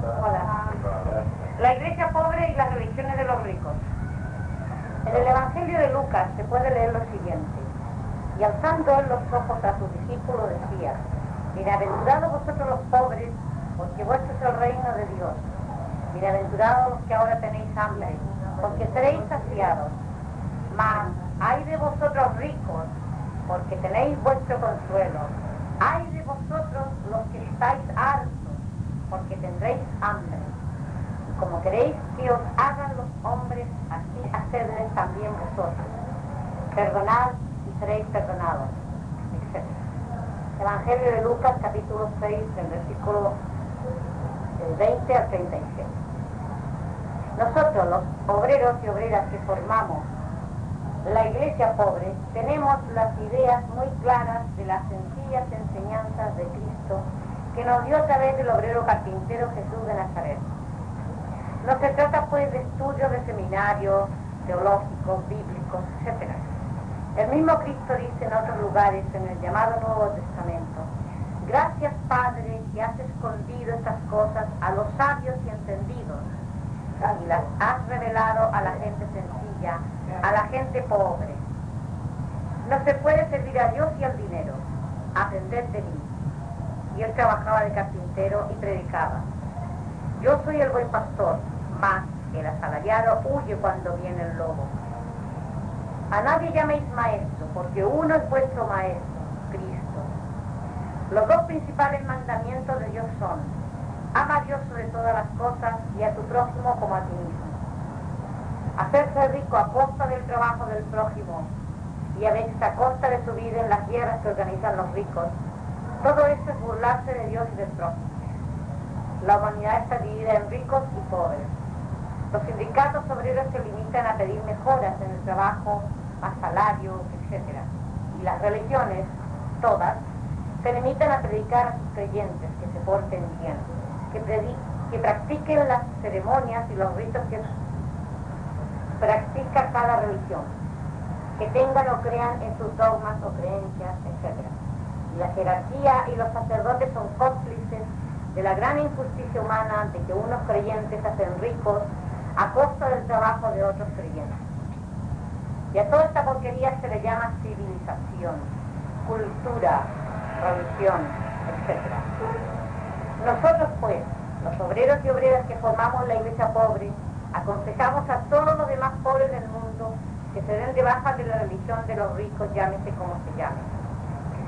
Hola. La iglesia pobre y las religiones de los ricos. En el Evangelio de Lucas se puede leer lo siguiente. Y alzando los ojos a sus discípulos decía, Bienaventurados vosotros los pobres, porque vuestro es el reino de Dios. Bienaventurados los que ahora tenéis hambre, porque seréis saciados. Mas, hay de vosotros ricos, porque tenéis vuestro consuelo. Hay de vosotros los que estáis hartos, porque tendréis hambre. Y como queréis que os hagan los hombres, así hacedles también vosotros. Perdonad y seréis perdonados, etc. Evangelio de Lucas, capítulo 6, del versículo 20 al 36. Nosotros, los obreros y obreras que formamos la iglesia pobre, tenemos las ideas muy claras de las sencillas enseñanzas de Cristo que nos dio a través del obrero carpintero Jesús de Nazaret. No se trata pues de estudios de seminarios teológicos, bíblicos, etc. El mismo Cristo dice en otros lugares, en el llamado Nuevo Testamento, gracias Padre que has escondido estas cosas a los sabios y entendidos y las has revelado a la gente sencilla, a la gente pobre. No se puede servir a Dios y al dinero. Aprended de mí. Y él trabajaba de carpintero y predicaba. Yo soy el buen pastor, mas el asalariado huye cuando viene el lobo. A nadie llaméis maestro, porque uno es vuestro maestro, Cristo. Los dos principales mandamientos de Dios son, ama a Dios sobre todas las cosas y a tu prójimo como a ti mismo. Hacerse rico a costa del trabajo del prójimo y a veces a costa de su vida en las guerras que organizan los ricos, todo esto es burlarse de Dios y del prójimo. La humanidad está dividida en ricos y pobres. Los sindicatos obreros se limitan a pedir mejoras en el trabajo, a salario, etc. Y las religiones, todas, se limitan a predicar a sus creyentes que se porten bien, que, que practiquen las ceremonias y los ritos que practica cada religión, que tengan o crean en sus dogmas o creencias, etc. La jerarquía y los sacerdotes son cómplices de la gran injusticia humana de que unos creyentes hacen ricos a costa del trabajo de otros creyentes. Y a toda esta porquería se le llama civilización, cultura, religión, etc. Nosotros pues, los obreros y obreras que formamos la iglesia pobre, aconsejamos a todos los demás pobres del mundo que se den de baja de la religión de los ricos, llámese como se llame,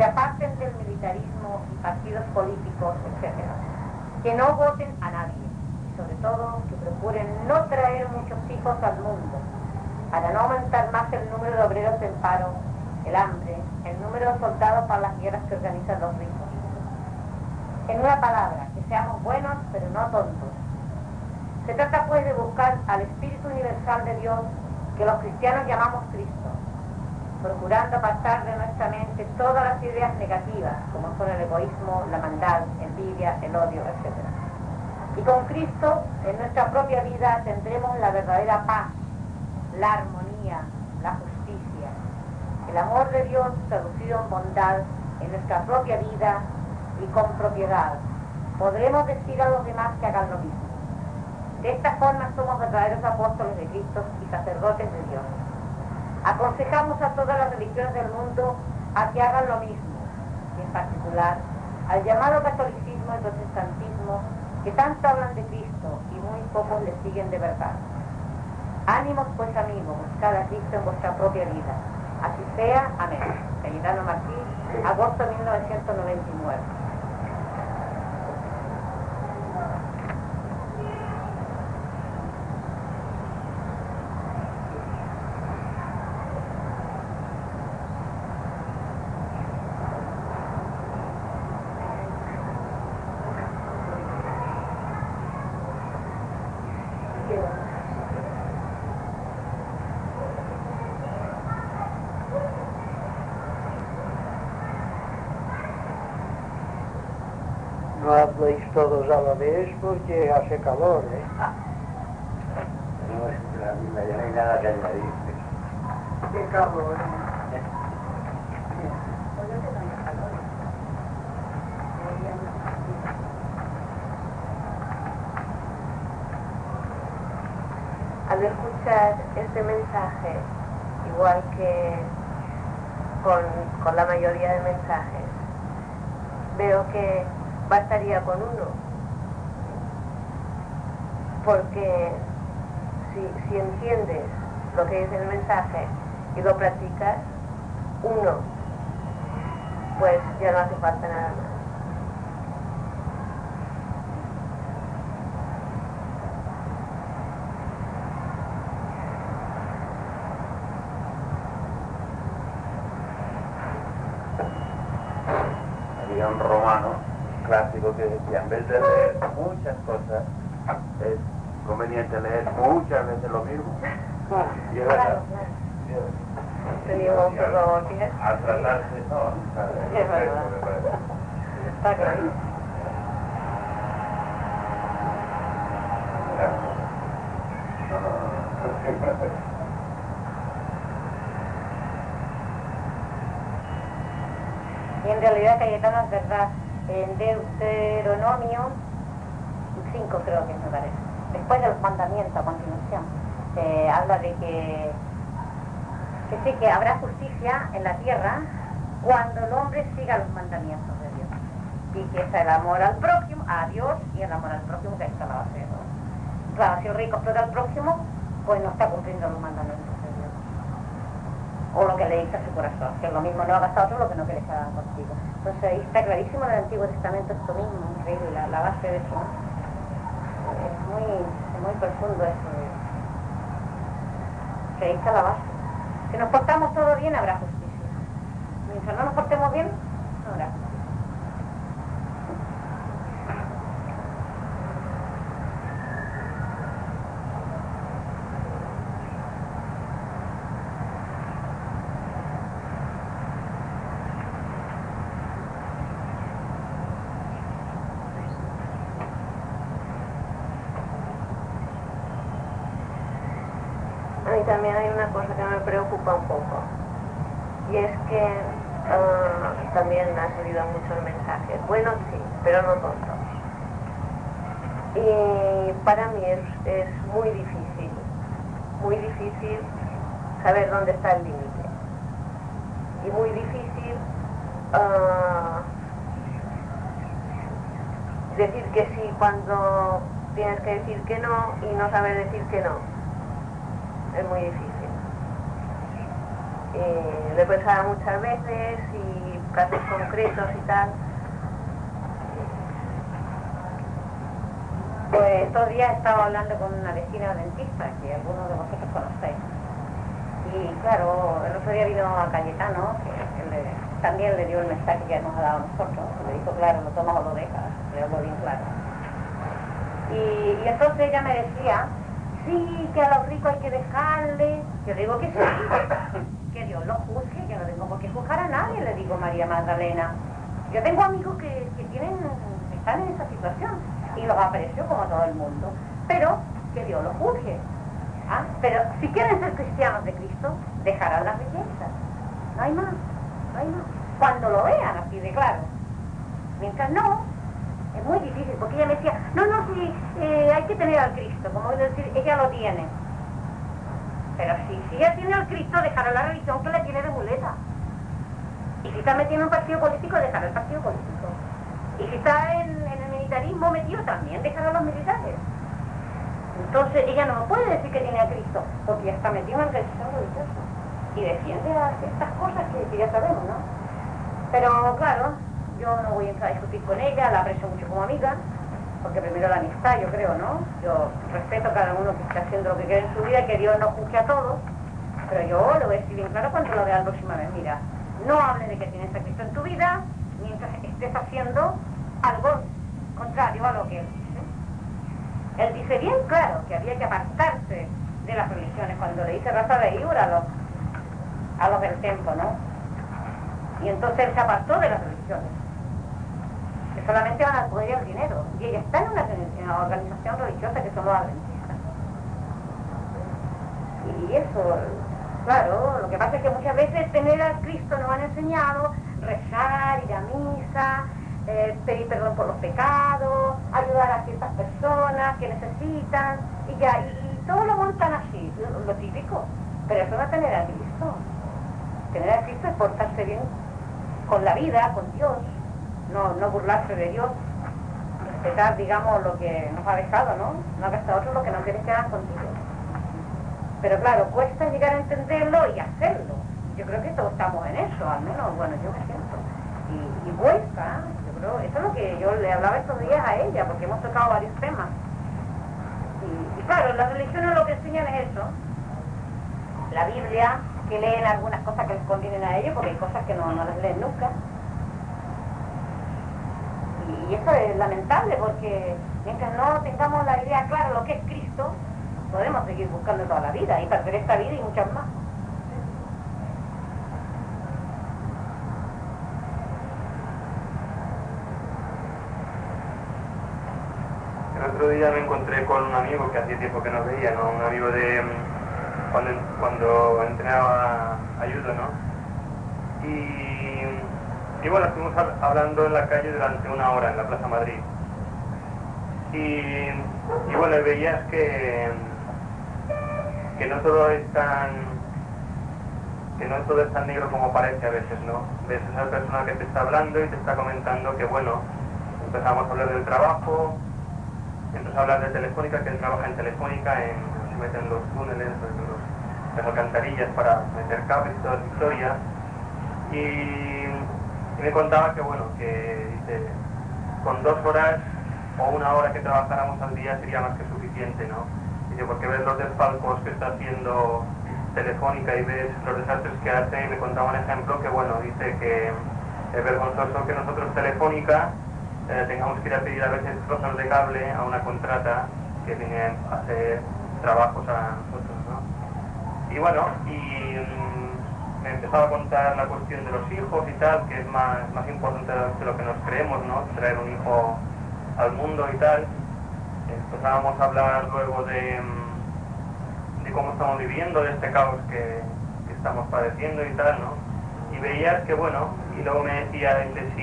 se aparten del militarismo y partidos políticos, etc. Que no voten a nadie y sobre todo que procuren no traer muchos hijos al mundo para no aumentar más el número de obreros en paro, el hambre, el número de soldados para las guerras que organizan los ricos. En una palabra, que seamos buenos pero no tontos. Se trata pues de buscar al Espíritu Universal de Dios que los cristianos llamamos Cristo, procurando apartar de nuestra mente todas las ideas negativas, como son el egoísmo, la maldad, envidia, el odio, etc. Y con Cristo, en nuestra propia vida, tendremos la verdadera paz, la armonía, la justicia, el amor de Dios traducido en bondad en nuestra propia vida y con propiedad. Podremos decir a los demás que hagan lo mismo. De esta forma somos verdaderos apóstoles de Cristo y sacerdotes de Dios. Aconsejamos a todas las religiones del mundo a que hagan lo mismo, en particular al llamado catolicismo y protestantismo que tanto hablan de Cristo y muy pocos le siguen de verdad. Ánimos pues amigos, buscad a Cristo en vuestra propia vida. Así sea, amén. Agosto de 1999. No habléis todos a la vez porque hace calor, ¿eh? No, la misma, ya no hay nada que añadir. Qué calor, al escuchar este mensaje, igual que con, la mayoría de mensajes, veo que bastaría con uno. Porque si, si entiendes lo que es el mensaje y lo practicas, uno, pues ya no hace falta nada más. un romano clásico que decía, en vez de leer muchas cosas, conveniente leer muchas veces lo mismo. Y es verdad. Al tratarse, no, es verdad. Está claro. Y en realidad Cayetano es verdad, en Deuteronomio 5 creo que me parece, después de los mandamientos a continuación, habla de que, sí que habrá justicia en la tierra cuando el hombre siga los mandamientos de Dios. Y que es el amor al próximo, a Dios y el amor al próximo que está la base, ¿no? Claro, si el rico explota al próximo, pues no está cumpliendo los mandamientos o lo que le dice a su corazón, que lo mismo no hagas a otro lo que no quieres que hagan contigo. Entonces ahí está clarísimo en el Antiguo Testamento esto mismo, increíble, la, la base de eso. Muy, es muy profundo eso. Que ahí está la base. Si nos portamos todo bien habrá justicia. Mientras no nos portemos bien, no habrá justicia. también hay una cosa que me preocupa un poco. Y es que ah, también ha salido muchos mensajes. Bueno, sí, pero no tontos. Y para mí es, muy difícil, muy difícil saber dónde está el límite. Y muy difícil ah, decir que sí cuando tienes que decir que no y no saber decir que no es muy difícil. Eh, lo he pensado muchas veces y casos concretos y tal. Pues estos días he estado hablando con una vecina dentista que algunos de vosotros conocéis. Y claro, el otro día vino a Cayetano, que, también le dio el mensaje que nos ha dado a nosotros. Le dijo, claro, lo tomas o lo dejas, le hablo bien claro. y entonces ella me decía sí, que a los ricos hay que dejarle. Yo digo que sí, que Dios los juzgue, yo no tengo por qué juzgar a nadie, le digo María Magdalena. Yo tengo amigos que, tienen, están en esa situación y los aprecio como todo el mundo, pero que Dios los juzgue. ¿ah? Pero si quieren ser cristianos de Cristo, dejarán las riquezas. No hay más, no hay más. Cuando lo vean así de claro. Mientras no, es muy difícil, porque ella me decía, no, no, sí, eh, hay que tener al Cristo, como decir, ella lo tiene. Pero si, si ella tiene al Cristo, dejará la religión que le tiene de muleta. Y si está metido en un partido político, dejará el partido político. Y si está en, militarismo metido, también dejará a los militares. Entonces ella no puede decir que tiene a Cristo, porque ya está metido en religión religiosa. Y defiende estas cosas que ya sabemos, ¿no? Pero claro, yo no voy a entrar a discutir con ella, la aprecio mucho como amiga, porque primero la amistad, yo creo, ¿no? Yo respeto a cada uno que esté haciendo lo que quiere en su vida, que Dios no juzgue a todos, pero yo lo voy a decir bien claro cuando lo vea la próxima vez. Mira, no hable de que tienes a Cristo en tu vida mientras estés haciendo algo contrario a lo que Él dice. Él dice bien claro que había que apartarse de las religiones cuando le dice raza de Iura a los, a del templo, ¿no? Y entonces él se apartó de las religiones que solamente van al poder al dinero. Y ella está en una, organización religiosa que son los adventistas. Y eso, claro, lo que pasa es que muchas veces tener a Cristo nos han enseñado rezar, ir a misa, eh, pedir perdón por los pecados, ayudar a ciertas personas que necesitan, y ya, y, todo lo montan así, lo, típico. Pero eso no es tener a Cristo. Tener a Cristo es portarse bien con la vida, con Dios, no, no burlarse de Dios, respetar, digamos, lo que nos ha dejado, ¿no? No hagas a otro lo que no quieres que contigo. Pero claro, cuesta llegar a entenderlo y hacerlo. Yo creo que todos estamos en eso, al menos, bueno, yo me siento. Y, y cuesta, eso es lo que yo le hablaba estos días a ella, porque hemos tocado varios temas. Y, claro, las religiones lo que enseñan es eso. La Biblia, que leen algunas cosas que les convienen a ellos, porque hay cosas que no, no las leen nunca. Y, y eso es lamentable, porque mientras no tengamos la idea clara de lo que es Cristo, podemos seguir buscando toda la vida y perder esta vida y muchas más. Otro día me encontré con un amigo que hacía tiempo que no veía, ¿no? Un amigo de mm, cuando, cuando entrenaba ayuda, ¿no? Y, y bueno, estuvimos hablando en la calle durante una hora en la Plaza Madrid. Y, y bueno, veías que que no todo es tan que no todo es tan negro como parece a veces, ¿no? Ves esa persona que te está hablando y te está comentando que, bueno, empezamos a hablar del trabajo, a hablar de Telefónica, que él trabaja en Telefónica, en, se meten los túneles, los, las alcantarillas para meter cables y toda esa historia. Y, me contaba que, bueno, que dice, con dos horas o una hora que trabajáramos al día sería más que suficiente, ¿no? porque ves los desfalcos que está haciendo Telefónica y ves los desastres que hace y me contaba un ejemplo que bueno, dice que es vergonzoso que nosotros Telefónica eh, tengamos que ir a pedir a veces trozos de cable a una contrata que viene a hacer trabajos a nosotros, ¿no? Y bueno, y mm, me empezaba a contar la cuestión de los hijos y tal, que es más, más importante de lo que nos creemos, ¿no? Traer un hijo al mundo y tal empezábamos a hablar luego de, mm, de cómo estamos viviendo, de este caos que, estamos padeciendo y tal, ¿no? Y veías que, bueno, y luego me decía, si,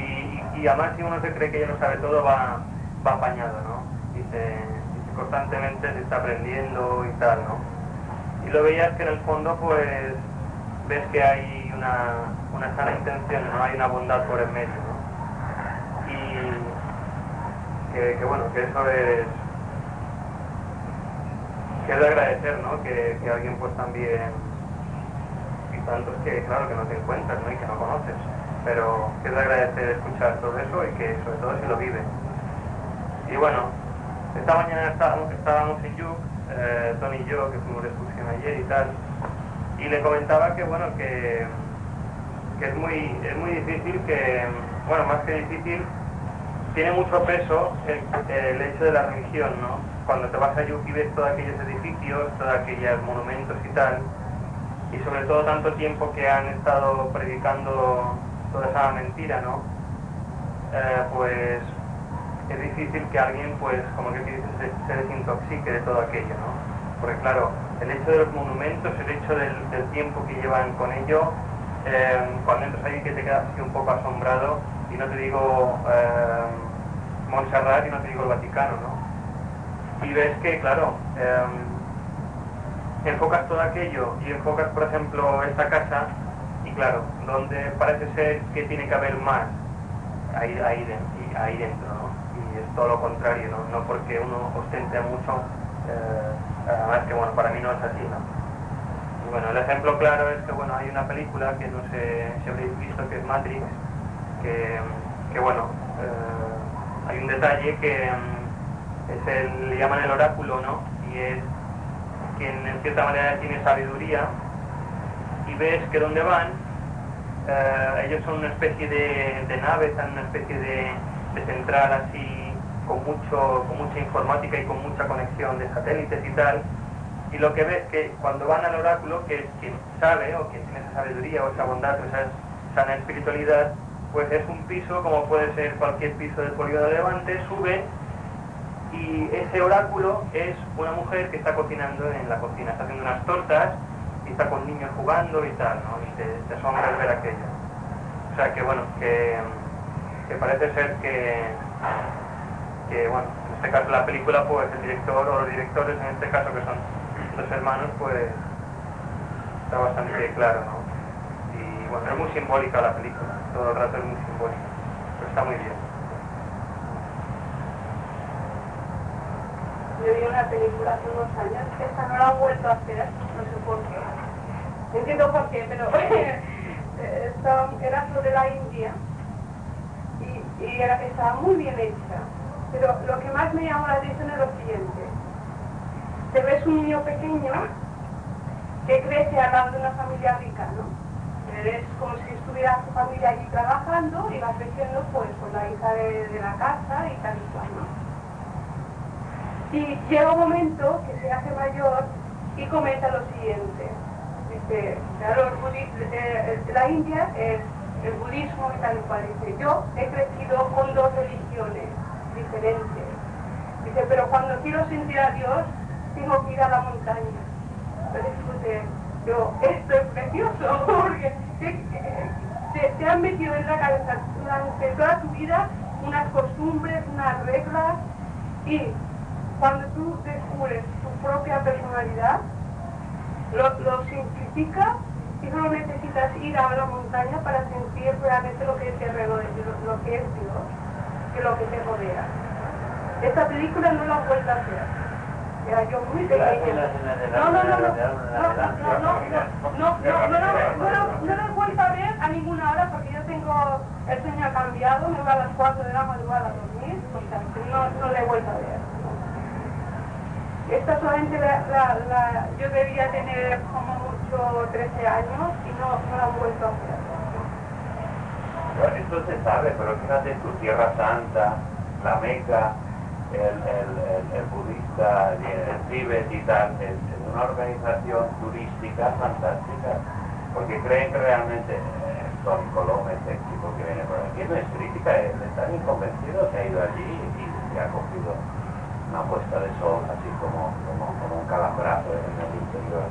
y, además si uno se cree que ya lo sabe todo, va, va apañado, ¿no? Dice, constantemente se está aprendiendo y tal, ¿no? Y lo veías que en el fondo, pues, ves que hay una, una sana intención, ¿no? Hay una bondad por el medio, ¿no? Y que, que bueno, que eso es que es de agradecer, ¿no? Que, alguien pues también, y tantos que claro que no te encuentras, ¿no? Y que no conoces, pero es de agradecer escuchar todo eso y que sobre todo si lo vive. Y bueno, esta mañana estábamos, estábamos en Yuk, eh, Tony y yo, que fuimos de excursión ayer y tal, y le comentaba que bueno, que, que es muy, es muy difícil que, bueno, más que difícil, tiene mucho peso el, hecho de la religión, ¿no? cuando te vas a Yuki ves todos aquellos edificios, todos aquellos monumentos y tal, y sobre todo tanto tiempo que han estado predicando toda esa mentira, ¿no? Eh, pues es difícil que alguien, pues, como que se, se desintoxique de todo aquello, ¿no? Porque claro, el hecho de los monumentos, el hecho del, tiempo que llevan con ello, eh, cuando entras ahí que te quedas así un poco asombrado, y no te digo eh, Montserrat y no te digo el Vaticano, ¿no? y ves que, claro, enfocas todo aquello y enfocas, por ejemplo, esta casa claro, donde parece ser que tiene que haber más, ahí, ahí, ahí dentro, ¿no? Y es todo lo contrario, ¿no? No porque uno ostente mucho, eh, además que, bueno, para mí no es así, ¿no? Y bueno, el ejemplo claro es que, bueno, hay una película que no sé si habréis visto, que es Matrix, que, que bueno, eh, hay un detalle que em, es el, le llaman el oráculo, ¿no? Y es quien en cierta manera tiene sabiduría y ves que donde van, eh, ellos son una especie de, nave, están una especie de, central así con, mucho, con mucha informática y con mucha conexión de satélites y tal. Y lo que ves que cuando van al oráculo, que es quien sabe o quien tiene esa sabiduría o esa bondad o esa sana espiritualidad, pues es un piso como puede ser cualquier piso del polígono de Levante, sube y ese oráculo es una mujer que está cocinando en la cocina, está haciendo unas tortas y está con niños jugando y tal, ¿no? Y te, te asombra ver aquello. O sea que bueno, que, parece ser que, que, bueno, en este caso la película, pues el director o los directores en este caso que son los hermanos, pues está bastante claro, ¿no? Y bueno, es muy simbólica la película, todo el rato es muy simbólica, pero está muy bien. Yo vi una película hace unos años, esta no la han vuelto a hacer, no sé por qué. Entiendo por qué, pero esta era sobre la India y, y era, estaba muy bien hecha. Pero lo que más me llamó la atención es lo siguiente. Te ves un niño pequeño que crece al lado de una familia rica, ¿no? Es como si estuviera su familia allí trabajando y va creciendo pues con la hija de, de la casa y tal y cual, ¿no? Y llega un momento que se hace mayor y comenta lo siguiente. Claro, eh, la India es el budismo y tal cual. Dice, yo he crecido con dos religiones diferentes. Dice, pero cuando quiero sentir a Dios, tengo que ir a la montaña. Entonces, yo, esto es precioso, porque te, te han metido en la cabeza durante toda tu vida unas costumbres, unas reglas, y cuando tú descubres tu propia personalidad, lo, lo simplifica y solo necesitas ir a la montaña para sentir realmente lo que te rodea, lo, lo que es Dios, que lo que te rodea. Esta película no la he vuelto a hacer. Era yo muy pequeña. No, no, no, no, no, no, no, no, no, no, no, no la he vuelto a ver a ninguna hora porque yo tengo, el sueño cambiado, me voy a las 4 de la madrugada a dormir, no, no la he vuelto a ver. Esta solamente la, la, la, yo debía tener como mucho 13 años y no, no la han vuelto a hacer. Esto se sabe, pero fíjate tu Tierra Santa, la Meca, el, el, el, el budista, el Tíbet y tal, es, una organización turística fantástica, porque creen que realmente eh, Tony Colón, este chico que viene por aquí, no es crítica, él está bien convencido, se ha ido allí y se ha cogido una puesta de sol, así como, como, como un calambrazo en el interior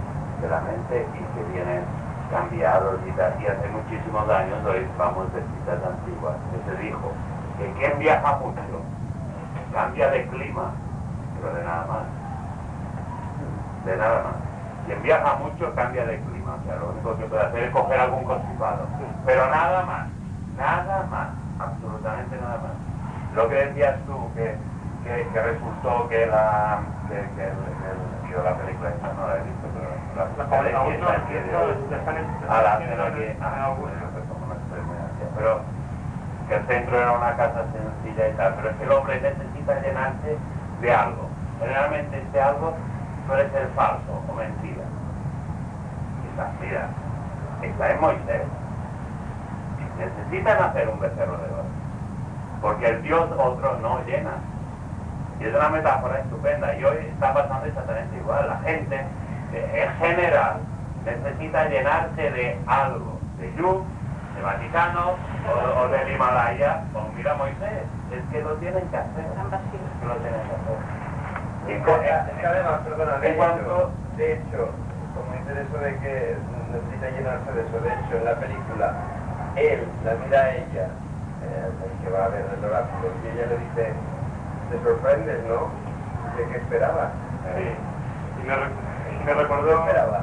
de la mente y que vienen cambiados y, y hace muchísimos años hoy vamos de citas antiguas que se dijo que quien viaja mucho cambia de clima, pero de nada más, de nada más. Quien viaja mucho cambia de clima, o sea, lo único que puede hacer es coger algún constipado, pero nada más, nada más, absolutamente nada más. Lo que decías tú, que que, que resultó que la que, que el, el, yo la película esta no la he visto pero la, la, la, la, la, a la hacen aquí pero que el centro era una casa sencilla y tal pero es que el hombre necesita llenarse de algo. Generalmente este algo puede ser falso o mentira. Quizás mira está en Moisés. Necesitan hacer un becerro de oro porque el Dios otro no llena es una metáfora estupenda. Y hoy está pasando exactamente igual. La gente, eh, en general, necesita llenarse de algo, de Yu, de Vaticano o, o del Himalaya. O mira Moisés, es que lo tienen que hacer. lo tienen que hacer. Y es que además, perdona, de hecho, de hecho, como dice eso de que necesita llenarse de eso, de hecho, en la película, él la mira a ella, eh, el que va a ver el oráculo, y ella le dice, te sorprendes, ¿no? ¿De qué esperabas? Sí, y me, me recordó... ¿Qué esperaba?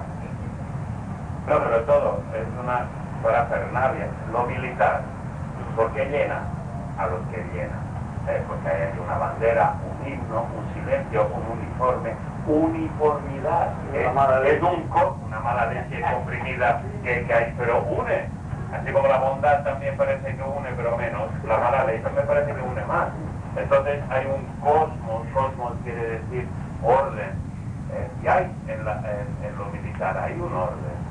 No, pero todo es una parafernalia, lo militar. ¿Por qué llena? A los que llena. Eh, porque hay una bandera, un himno, un silencio, un uniforme, uniformidad. Es, es un co una mala leche comprimida que, que hay, pero une. Así como la bondad también parece que une, pero menos, la mala leche me parece que une más. Entonces hay un cosmos, cosmos quiere decir orden, eh, y hay en, la, en, lo militar, hay un orden,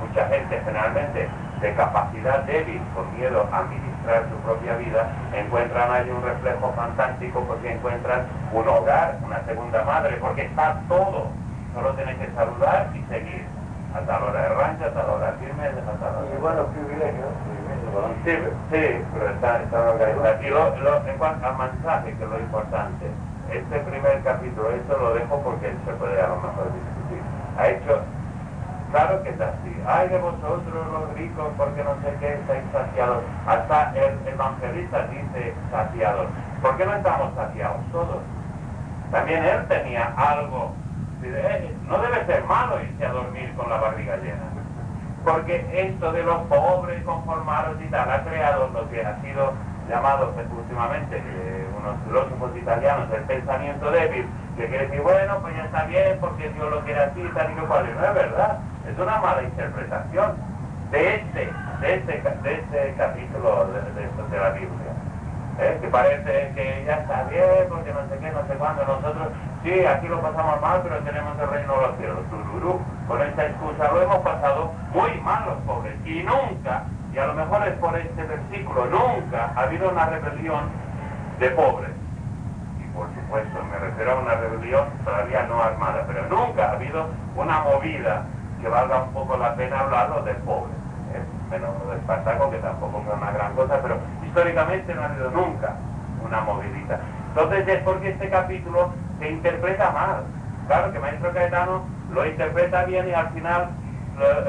mucha gente generalmente de capacidad débil, por miedo a administrar su propia vida, encuentran ahí un reflejo fantástico porque encuentran un hogar, una segunda madre, porque está todo, solo tienen que saludar y seguir, a tal hora de rancho, a tal hora firme, a tal hora... Y bueno, privilegios. Sí, sí, pero está, está organizado. Y lo, lo, en cuanto al mensaje, que es lo importante, este primer capítulo, esto lo dejo porque se puede a lo mejor discutir. Ha hecho, claro que es así. Ay de vosotros los ricos, porque no sé qué, estáis saciados. Hasta el evangelista dice saciados. ¿Por qué no estamos saciados todos? También él tenía algo Eh, no debe ser malo irse a dormir con la barriga llena. Porque esto de los pobres conformados y tal ha creado lo que ha sido llamado últimamente unos filósofos italianos el pensamiento débil, que quiere decir, bueno, pues ya está bien porque Dios lo quiere así, tal y cual, y no es verdad, es una mala interpretación de este, de este, de este capítulo de, de la Biblia. ¿Eh? que parece que ya está bien, porque no sé qué, no sé cuándo, nosotros, sí, aquí lo pasamos mal, pero tenemos el reino de los cielos, tururú, con esta excusa lo hemos pasado muy mal los pobres, y nunca, y a lo mejor es por este versículo, nunca ha habido una rebelión de pobres, y por supuesto me refiero a una rebelión todavía no armada, pero nunca ha habido una movida que valga un poco la pena hablarlo de pobres, ¿eh? menos del Espartaco, que tampoco fue una gran cosa, pero históricamente no ha habido nunca una movidita. Entonces es porque este capítulo se interpreta mal. Claro que Maestro Caetano lo interpreta bien y al final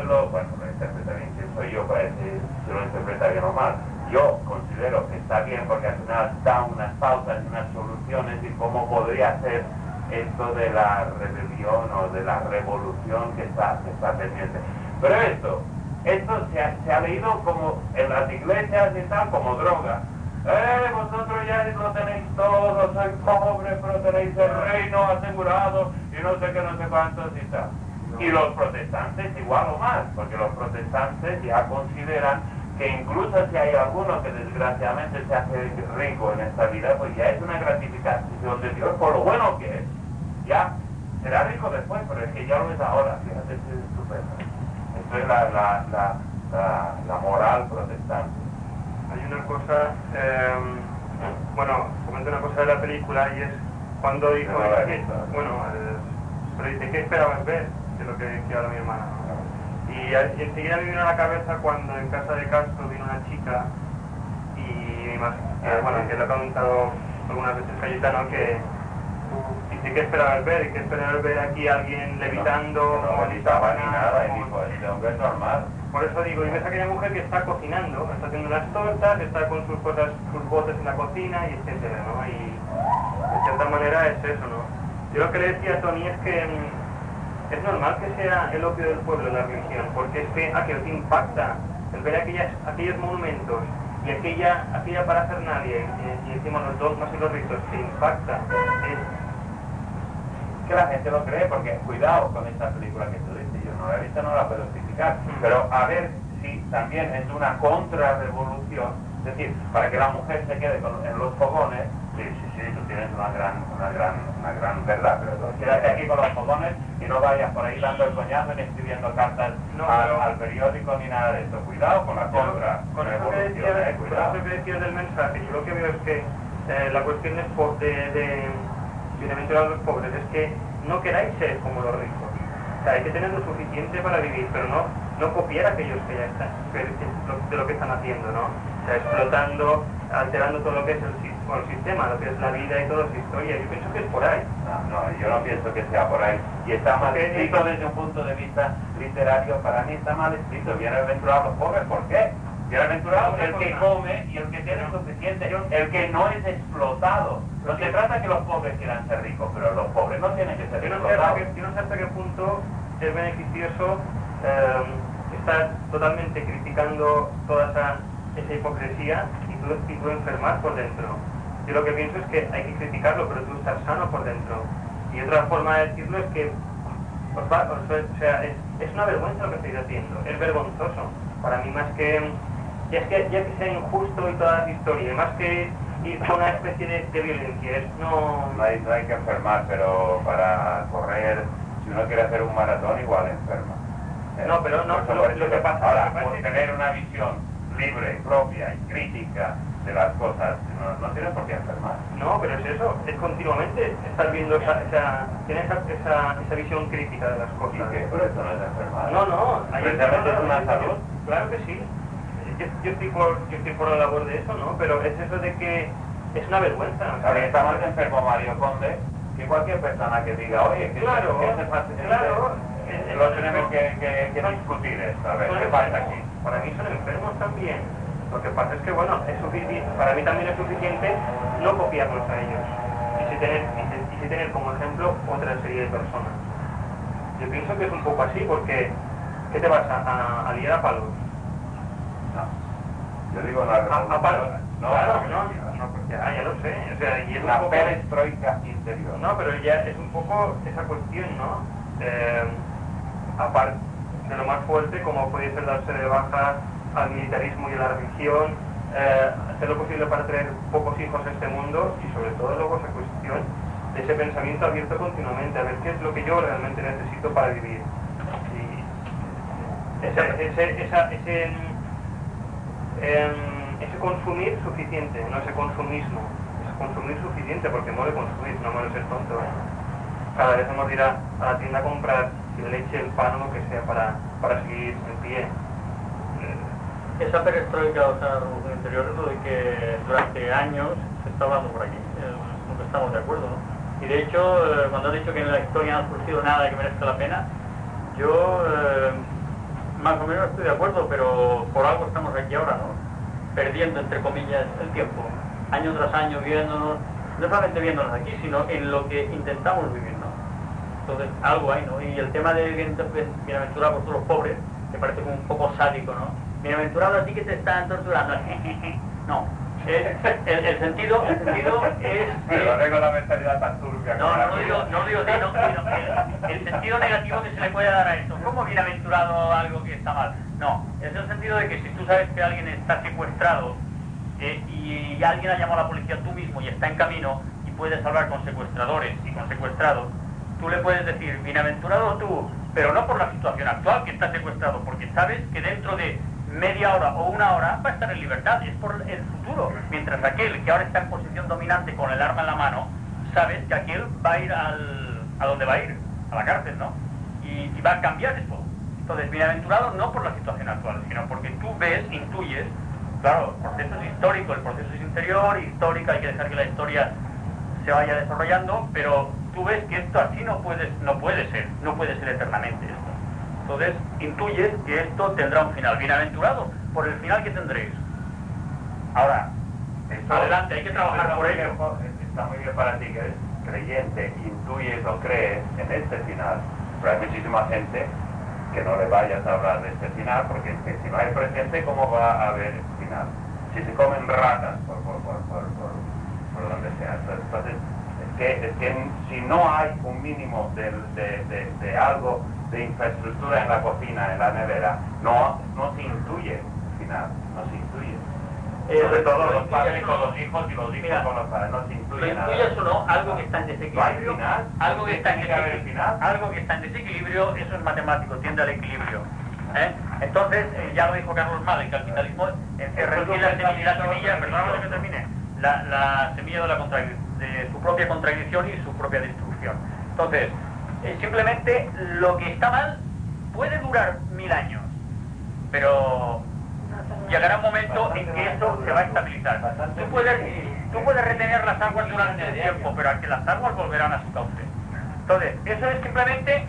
lo, bueno, lo interpreta bien, que soy yo lo interpreta bien o mal. Yo considero que está bien porque al final da unas pautas y unas soluciones y cómo podría ser esto de la rebelión o de la revolución que está, que está pendiente. Pero esto, esto se ha, leído como en las iglesias y tal, como droga. Eh, vosotros ya lo tenéis todo, sois pobres, pero tenéis el reino asegurado y no sé qué, no sé cuántos y tal. Y los protestantes igual o más, porque los protestantes ya consideran que incluso si hay alguno que desgraciadamente se hace rico en esta vida, pues ya es una gratificación de Dios por lo bueno que es. Ya será rico después, pero es que ya lo es ahora, fíjate si es estupendo es la, la, la, moral protestante. Hay una cosa, em, bueno, comento una cosa de la película y es cuando dijo, bueno, pero dice, ¿qué esperabas ver? de lo que decía mi hermana. Y, enseguida me vino a la cabeza cuando en casa de Castro vino una chica y más, que, bueno, que le ha preguntado algunas veces Cayetano que dice que esperaba ver, y que esperaba ver aquí a alguien levitando, no, no, ni nada, y dijo, este hombre es normal. Por eso digo, y ves a aquella mujer que está cocinando, está haciendo las tortas, está con sus cosas, sus botes en la cocina y etcétera, ¿no? Y de cierta manera es eso, ¿no? Yo lo que le decía a Tony es que mm, es normal que sea el opio del pueblo la religión, porque es que aquello te impacta, el ver aquellas, aquellos monumentos y aquella, aquella para hacer nadie, y, y encima los dogmas y los ritos, te impacta. Es, que la gente lo cree, porque cuidado con esta película que tú dices, yo no la he visto, no la puedo criticar, pero a ver si también es una contrarrevolución, es decir, para que la mujer se quede en los fogones, sí, sí, sí, tú tienes una gran, una gran, una gran verdad, pero quédate aquí con los fogones y no vayas por ahí dando el coñazo ni escribiendo cartas al, periódico ni nada de esto, cuidado con la contra con eso que decías, eh, del mensaje, yo lo que veo es que eh, la cuestión es de, de bienaventurados los pobres, es que no queráis ser como los ricos. O sea, hay que tener lo suficiente para vivir, pero no, no copiar a aquellos que ya están, de lo que están haciendo, ¿no? O sea, explotando, alterando todo lo que es el, sistema, lo que es la vida y toda su historia. Yo pienso que es por ahí. No, no, yo no pienso que sea por ahí. Y está mal escrito desde un punto de vista literario, para mí está mal escrito. Bienaventurados los pobres, ¿por qué? Bienaventurado el que come y el que tiene suficiente, el que no es explotado. No se trata que los pobres quieran ser ricos, pero los pobres no tienen que ser explotados. Yo no sé hasta qué punto es beneficioso eh, estar totalmente criticando toda esa, esa hipocresía y tú, y tú enfermar por dentro. Yo lo que pienso es que hay que criticarlo, pero tú estar sano por dentro. Y otra forma de decirlo es que o sea, es, es una vergüenza lo que estáis haciendo, es vergonzoso. Para mí más que ya es que, ya que sea injusto y toda la historia, más que ir con una especie de, violencia, es no... No hay, no hay que enfermar, pero para correr, si uno quiere hacer un maratón, igual enferma. No, pero no, lo, que pasa... Ahora, por tener una visión libre, propia y crítica de las cosas, no, no tienes por qué enfermar. No, pero es eso, es continuamente estar viendo esa, esa, tienes esa, esa, visión crítica de las cosas. ¿Y qué? Pero eso no es enfermar. No, no. Precisamente es una salud. Claro que sí yo, estoy por, yo estoy por la labor de eso, ¿no? Pero es eso de que es una vergüenza. ¿no? está más enfermo Mario Conde que cualquier persona que diga, oye, que claro, que claro, lo tenemos que, que, discutir esto, a ver, ¿qué pasa aquí? Para mí son enfermos también. Lo que pasa es que, bueno, es suficiente, para mí también es suficiente no copiarlos a ellos. Y si tener, y, tener como ejemplo otra serie de personas. Yo pienso que es un poco así, porque ¿qué te vas a, a, liar a palos? Yo digo la a, a palos. No, claro, no, no, no, ya, lo sé. O sea, y es la poco, perestroika interior. No, pero ya es un poco esa cuestión, ¿no? Eh, aparte de lo más fuerte, como puede ser darse de baja al militarismo y a la religión, eh, hacer lo posible para traer pocos hijos a este mundo y sobre todo luego esa cuestión de ese pensamiento abierto continuamente, a ver qué es lo que yo realmente necesito para vivir. Y ese, ese, esa, ese, em, ese consumir suficiente, no ese consumismo, ese consumir suficiente, porque muere consumir, no muere ser tonto. ¿eh? Cada vez hemos de ir a, la tienda a comprar leche, el pan o lo que sea para, para seguir en pie esa perestroika, o sea, la revolución interior, es lo de que durante años se está hablando por aquí, no estamos de acuerdo, ¿no? Y de hecho, eh, cuando has dicho que en la historia no ha surgido nada que merezca la pena, yo eh, más o menos estoy de acuerdo, pero por algo estamos aquí ahora, ¿no? Perdiendo, entre comillas, el tiempo, año tras año, viéndonos, no solamente viéndonos aquí, sino en lo que intentamos vivir, ¿no? Entonces, algo hay, ¿no? Y el tema de bienaventurados todos los pobres, que parece como un poco sádico, ¿no? bienaventurado a ti que te están torturando. no. El, el, sentido, el sentido es... Pero no la mentalidad tan turbia. No, no, digo, no digo, no, no, el, sentido negativo que se le puede dar a esto. ¿Cómo bienaventurado algo que está mal? No, es el sentido de que si tú sabes que alguien está secuestrado eh, y, alguien ha llamado a la policía tú mismo y está en camino y puedes hablar con secuestradores y con secuestrados, tú le puedes decir, bienaventurado tú, pero no por la situación actual que está secuestrado, porque sabes que dentro de media hora o una hora va a estar en libertad, es por el futuro. Mientras aquel que ahora está en posición dominante con el arma en la mano, sabes que aquel va a ir al, a donde va a ir, a la cárcel, ¿no? Y, va a cambiar esto. Entonces, bienaventurado no por la situación actual, sino porque tú ves, intuyes, claro, el proceso es histórico, el proceso es interior, histórico, hay que dejar que la historia se vaya desarrollando, pero tú ves que esto así no puede, no puede ser, no puede ser eternamente. Entonces intuyes que esto tendrá un final. Bienaventurado por el final que tendréis. Ahora, adelante, hay que trabajar por ello. Está muy bien para ti que eres creyente, intuyes o crees en este final. Pero hay muchísima gente que no le vayas a hablar de este final, porque si no hay presente, ¿cómo va a haber final? Si se comen ratas por, por, por, por donde sea. Entonces, es que, es que si no hay un mínimo de, de, de algo de infraestructura en la cocina, en la nevera, no, no se intuye final, no se intuye. Eh, Sobre todo los padres con los hijos y los hijos con los padres, no se intuye nada. o no algo que está en desequilibrio? final? Algo que está en desequilibrio, algo que está en desequilibrio, eso es matemático, tiende al equilibrio. ¿eh? Entonces, eh, ya lo dijo Carlos Mal, el capitalismo encierra en la semilla, la semilla, perdóname que termine, la, la semilla de, la de su propia contradicción y su propia destrucción. Entonces, simplemente lo que está mal puede durar mil años, pero llegará un momento en que eso se va a estabilizar. Tú puedes, tú puedes retener las aguas durante el tiempo, pero al que las aguas volverán a su cauce. Entonces, eso es simplemente,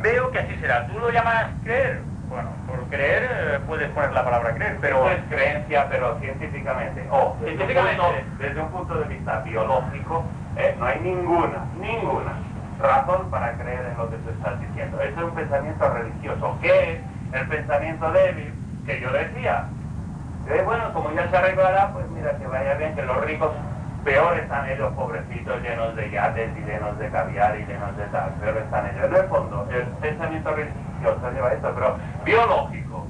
veo que así será. ¿Tú lo llamas creer? Bueno, por creer eh, puedes poner la palabra creer, pero... es creencia, pero científicamente, o científicamente, desde un punto de vista biológico, eh, no hay ninguna, ninguna razón para creer en lo que tú estás diciendo. Eso es un pensamiento religioso. ¿Qué es el pensamiento débil? Que yo decía. Que bueno, como ya se arreglará, pues mira, que vaya bien, que los ricos peor están ellos, pobrecitos, llenos de yates y llenos de caviar y llenos de tal. Peor están ellos. En el fondo, el pensamiento religioso lleva esto, pero biológico.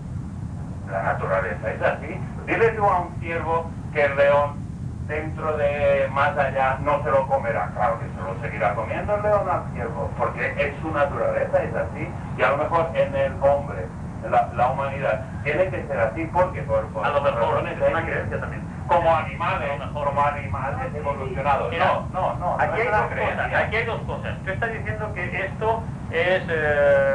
La naturaleza es así. Dile tú a un ciervo que el león dentro de más allá no se lo comerá. Claro que se lo seguirá comiendo el león al ciervo, porque es su naturaleza, es así. Y a lo mejor en el hombre, la, la humanidad, tiene que ser así porque por, por a lo mejor es una creencia también. Como animales, como animales evolucionados. no, no, no. Aquí, hay dos cosas, aquí hay dos cosas. Tú estás diciendo que esto es eh,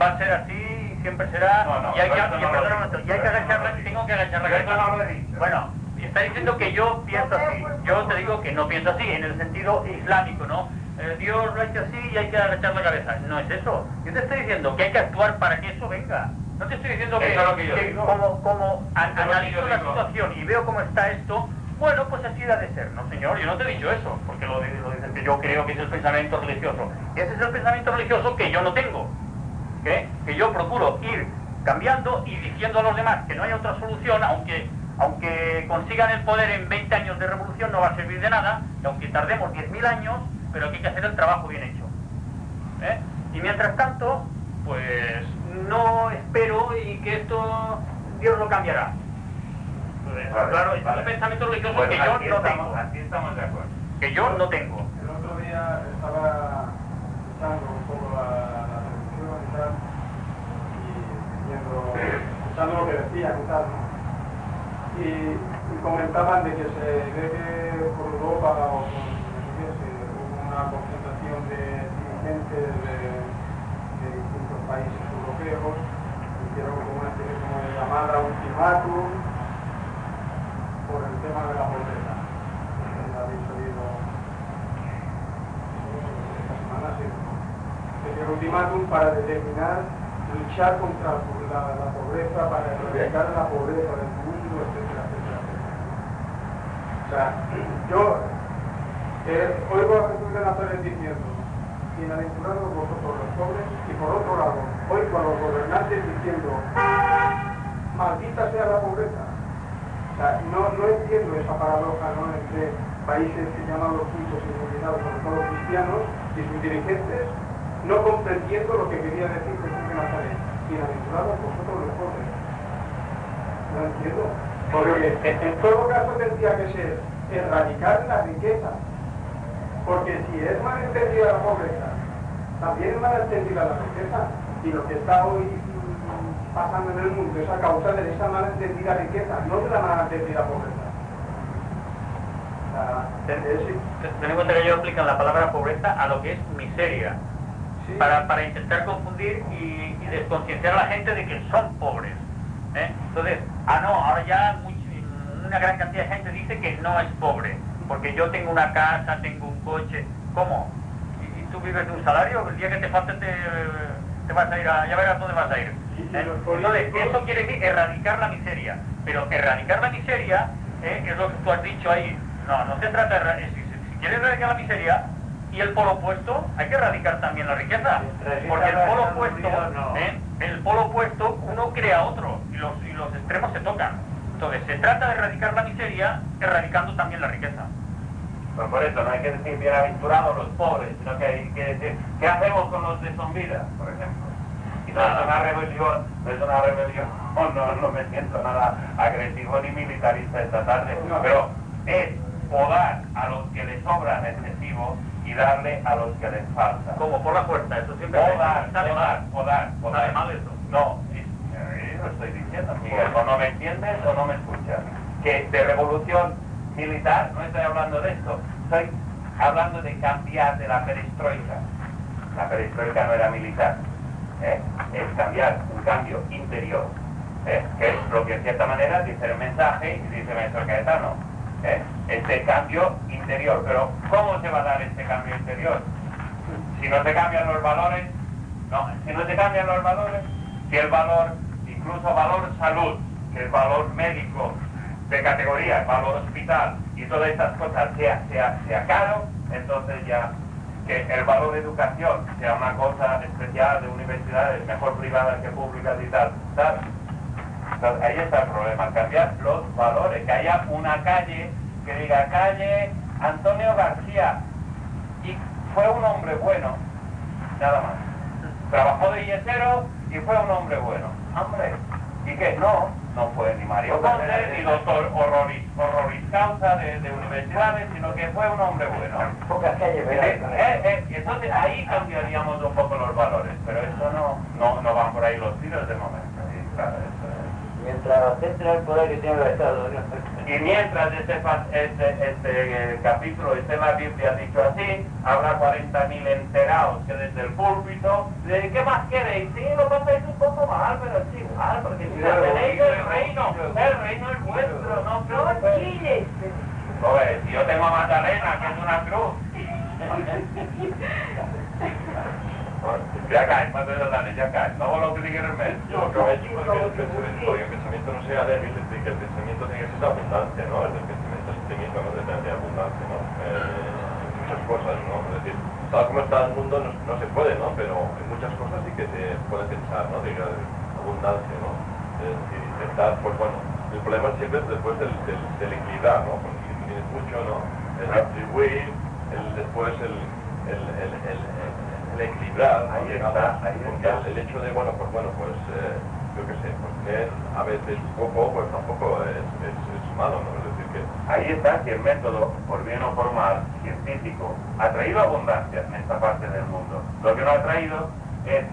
va a ser así siempre será no, no, y hay que, y, y hay que agachar la, tengo que agachar la cabeza. Bueno, está diciendo que yo pienso así. Yo te digo que no pienso así, en el sentido islámico, ¿no? Eh, Dios lo ha hecho así y hay que agachar la cabeza. No es eso. Yo te estoy diciendo que hay que actuar para que eso venga. No te estoy diciendo que, como, como analizo la situación y veo cómo está esto, Bueno, pues así ha de ser. No, señor, yo no te he dicho eso, porque lo, lo dices que yo creo que es el pensamiento religioso. Ese es el pensamiento religioso que yo no tengo. ¿Qué? Que yo procuro ir cambiando y diciendo a los demás que no hay otra solución, aunque, aunque consigan el poder en 20 años de revolución no va a servir de nada, y aunque tardemos 10.000 años, pero aquí hay que hacer el trabajo bien hecho. ¿eh? Y mientras tanto, pues no espero y que esto Dios lo cambiará. claro, es un pensamiento religioso que yo no tengo. Así estamos de acuerdo. Que yo no tengo. El otro día estaba escuchando un poco la, la televisión y tal, y viendo, escuchando lo que decían y tal. Y, comentaban de que se ve que por Europa o hubo una concentración de dirigentes de, de distintos países europeos, hicieron como una especie como de llamada ultimátum por el tema de la pobreza. Habéis oído esta semana, sí. El ultimátum para determinar, luchar contra la, la pobreza, para erradicar la pobreza del mundo, etcétera. O sea, yo eh, oigo a Jesús de Nazaret diciendo, bienaventurados vosotros los pobres, y por otro lado, oigo a los gobernantes diciendo, maldita sea la pobreza. O sea, no, no entiendo esa paradoja ¿no? entre países que llaman los puntos iluminados, sobre todo cristianos, y sus dirigentes, no comprendiendo lo que quería decir Jesús de Nazaret. Bienaventurados vosotros los pobres. No entiendo. Porque en todo caso tendría que ser erradicar la riqueza. Porque si es mal entendida la pobreza, también es mal entendida la riqueza. Y lo que está hoy pasando en el mundo es a causa de esa mal entendida riqueza, no de la mal entendida pobreza. Ten ten en cuenta que ellos aplican la palabra pobreza a lo que es miseria, sí. para, para intentar confundir y, y desconcienciar a la gente de que son pobres. ¿Eh? Entonces, ah, no, ahora ya una gran cantidad de gente dice que no es pobre, porque yo tengo una casa, tengo un coche. ¿Cómo? ¿Y, y tú vives de un salario? El día que te falte te, te vas a ir a... ya verás dónde vas a ir. ¿eh? Entonces, eso quiere decir erradicar la miseria. Pero erradicar la miseria ¿eh? es lo que tú has dicho ahí. No, no se trata de... Si, si- quieres erradicar la miseria y el polo opuesto, hay que erradicar también la riqueza. Porque el polo opuesto. ¿eh? El polo opuesto, uno crea otro y los, y los extremos se tocan. Entonces, se trata de erradicar la miseria, erradicando también la riqueza. Pues por eso no hay que decir bienaventurados los pobres, sino que hay que decir ¿qué hacemos con los de son vida, por ejemplo? Y no es una rebelión, no es una rebelión, no, no me siento nada agresivo ni militarista esta tarde, pero es podar a los que les sobran excesivo y darle a los que les falta. Como por la fuerza, eso siempre Podar, sale podar, mal. podar, podar. Sale mal eso. No, es- lo estoy diciendo, Miguel, o no me entiendes o no me escuchas. Que de revolución militar no estoy hablando de esto, estoy hablando de cambiar de la perestroika. La perestroika no era militar, ¿eh? es cambiar, un cambio interior, ¿eh? que es lo que en cierta manera dice el mensaje y dice el maestro Caetano. ¿Eh? Este cambio interior, pero ¿cómo se va a dar este cambio interior? Si no se cambian los valores, no, si no se cambian los valores, si el valor, incluso valor salud, que es valor médico de categoría, valor hospital y todas estas cosas sea, sea, sea caro, entonces ya que el valor de educación sea una cosa especial de universidades, mejor privadas que públicas y tal, ¿sabes? Entonces, ahí está el problema, cambiar los valores, que haya una calle que diga calle Antonio García y fue un hombre bueno, nada más. Trabajó de yesero y fue un hombre bueno. Hombre, ¿y qué? No, no fue ni Mario Conde, ni doctor horroris, horroris causa de, de universidades, sino que fue un hombre bueno. Pocas calles, Eh, eh, eh, y entonces ahí cambiaríamos un poco los valores, pero eso no, no, no van por ahí los tiros de momento. Claro, Mientras centra el poder que tiene el Estado. ¿no? y mientras este, este, este eh, capítulo esté la Biblia dicho así, habrá 40.000 enterados que desde el púlpito, de, ¿qué más queréis? Sí, lo pasáis un poco mal, pero es igual, porque si Claro, tenéis el reino, el reino es vuestro, no preocupéis. Joder, si yo tengo a Magdalena, que es una cruz. Ya cae, más de Dani, ya cae. No lo que digan el mes. Yo creo que el pensamiento, no sea débil, es decir, que el pensamiento tiene que ser abundante, ¿no? El pensamiento es pequeñito, ¿no? De, de abundancia, ¿no? Eh, muchas cosas, ¿no? Es decir, tal como está el mundo no, no, se puede, ¿no? Pero en muchas cosas sí que se puede pensar, ¿no? De abundancia, ¿no? Es decir, intentar, pues bueno, el problema siempre es después del, del, del equilibrar, ¿no? Porque si tienes mucho, ¿no? El distribuir, el, después el, el, el equilibrar. Ahí está, ahí está. El, hecho de, bueno, pues bueno, pues... Eh, yo qué sé, pues tener a veces poco, pues tampoco es, es, es malo, ¿no? Es decir que... Ahí está que el método, por bien o por mal, científico, ha traído abundancia en esta parte del mundo. Lo que no ha traído es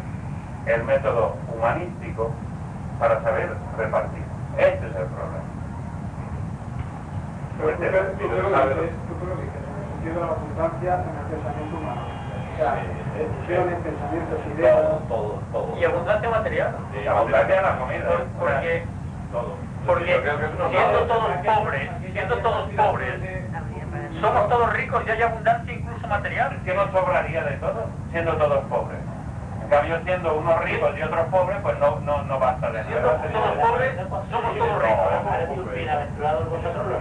el método humanístico para saber repartir. Ese es el problema. Pero tú, tú, creo que, tú creo que en el sentido de la abundancia en el pensamiento humano. Emociones, pensamientos, ideas... Todo, todo, todo. Y abundancia material. Y abundancia en la comida. Porque, Todo. porque siendo todos pobres, siendo todos pobres, somos todos ricos y hay abundancia incluso material. Que no sobraría de todo, siendo todos pobres. En cambio, siendo unos ricos y otros pobres, pues no, no, no basta de Siendo nada. todos pobres, somos todos ricos.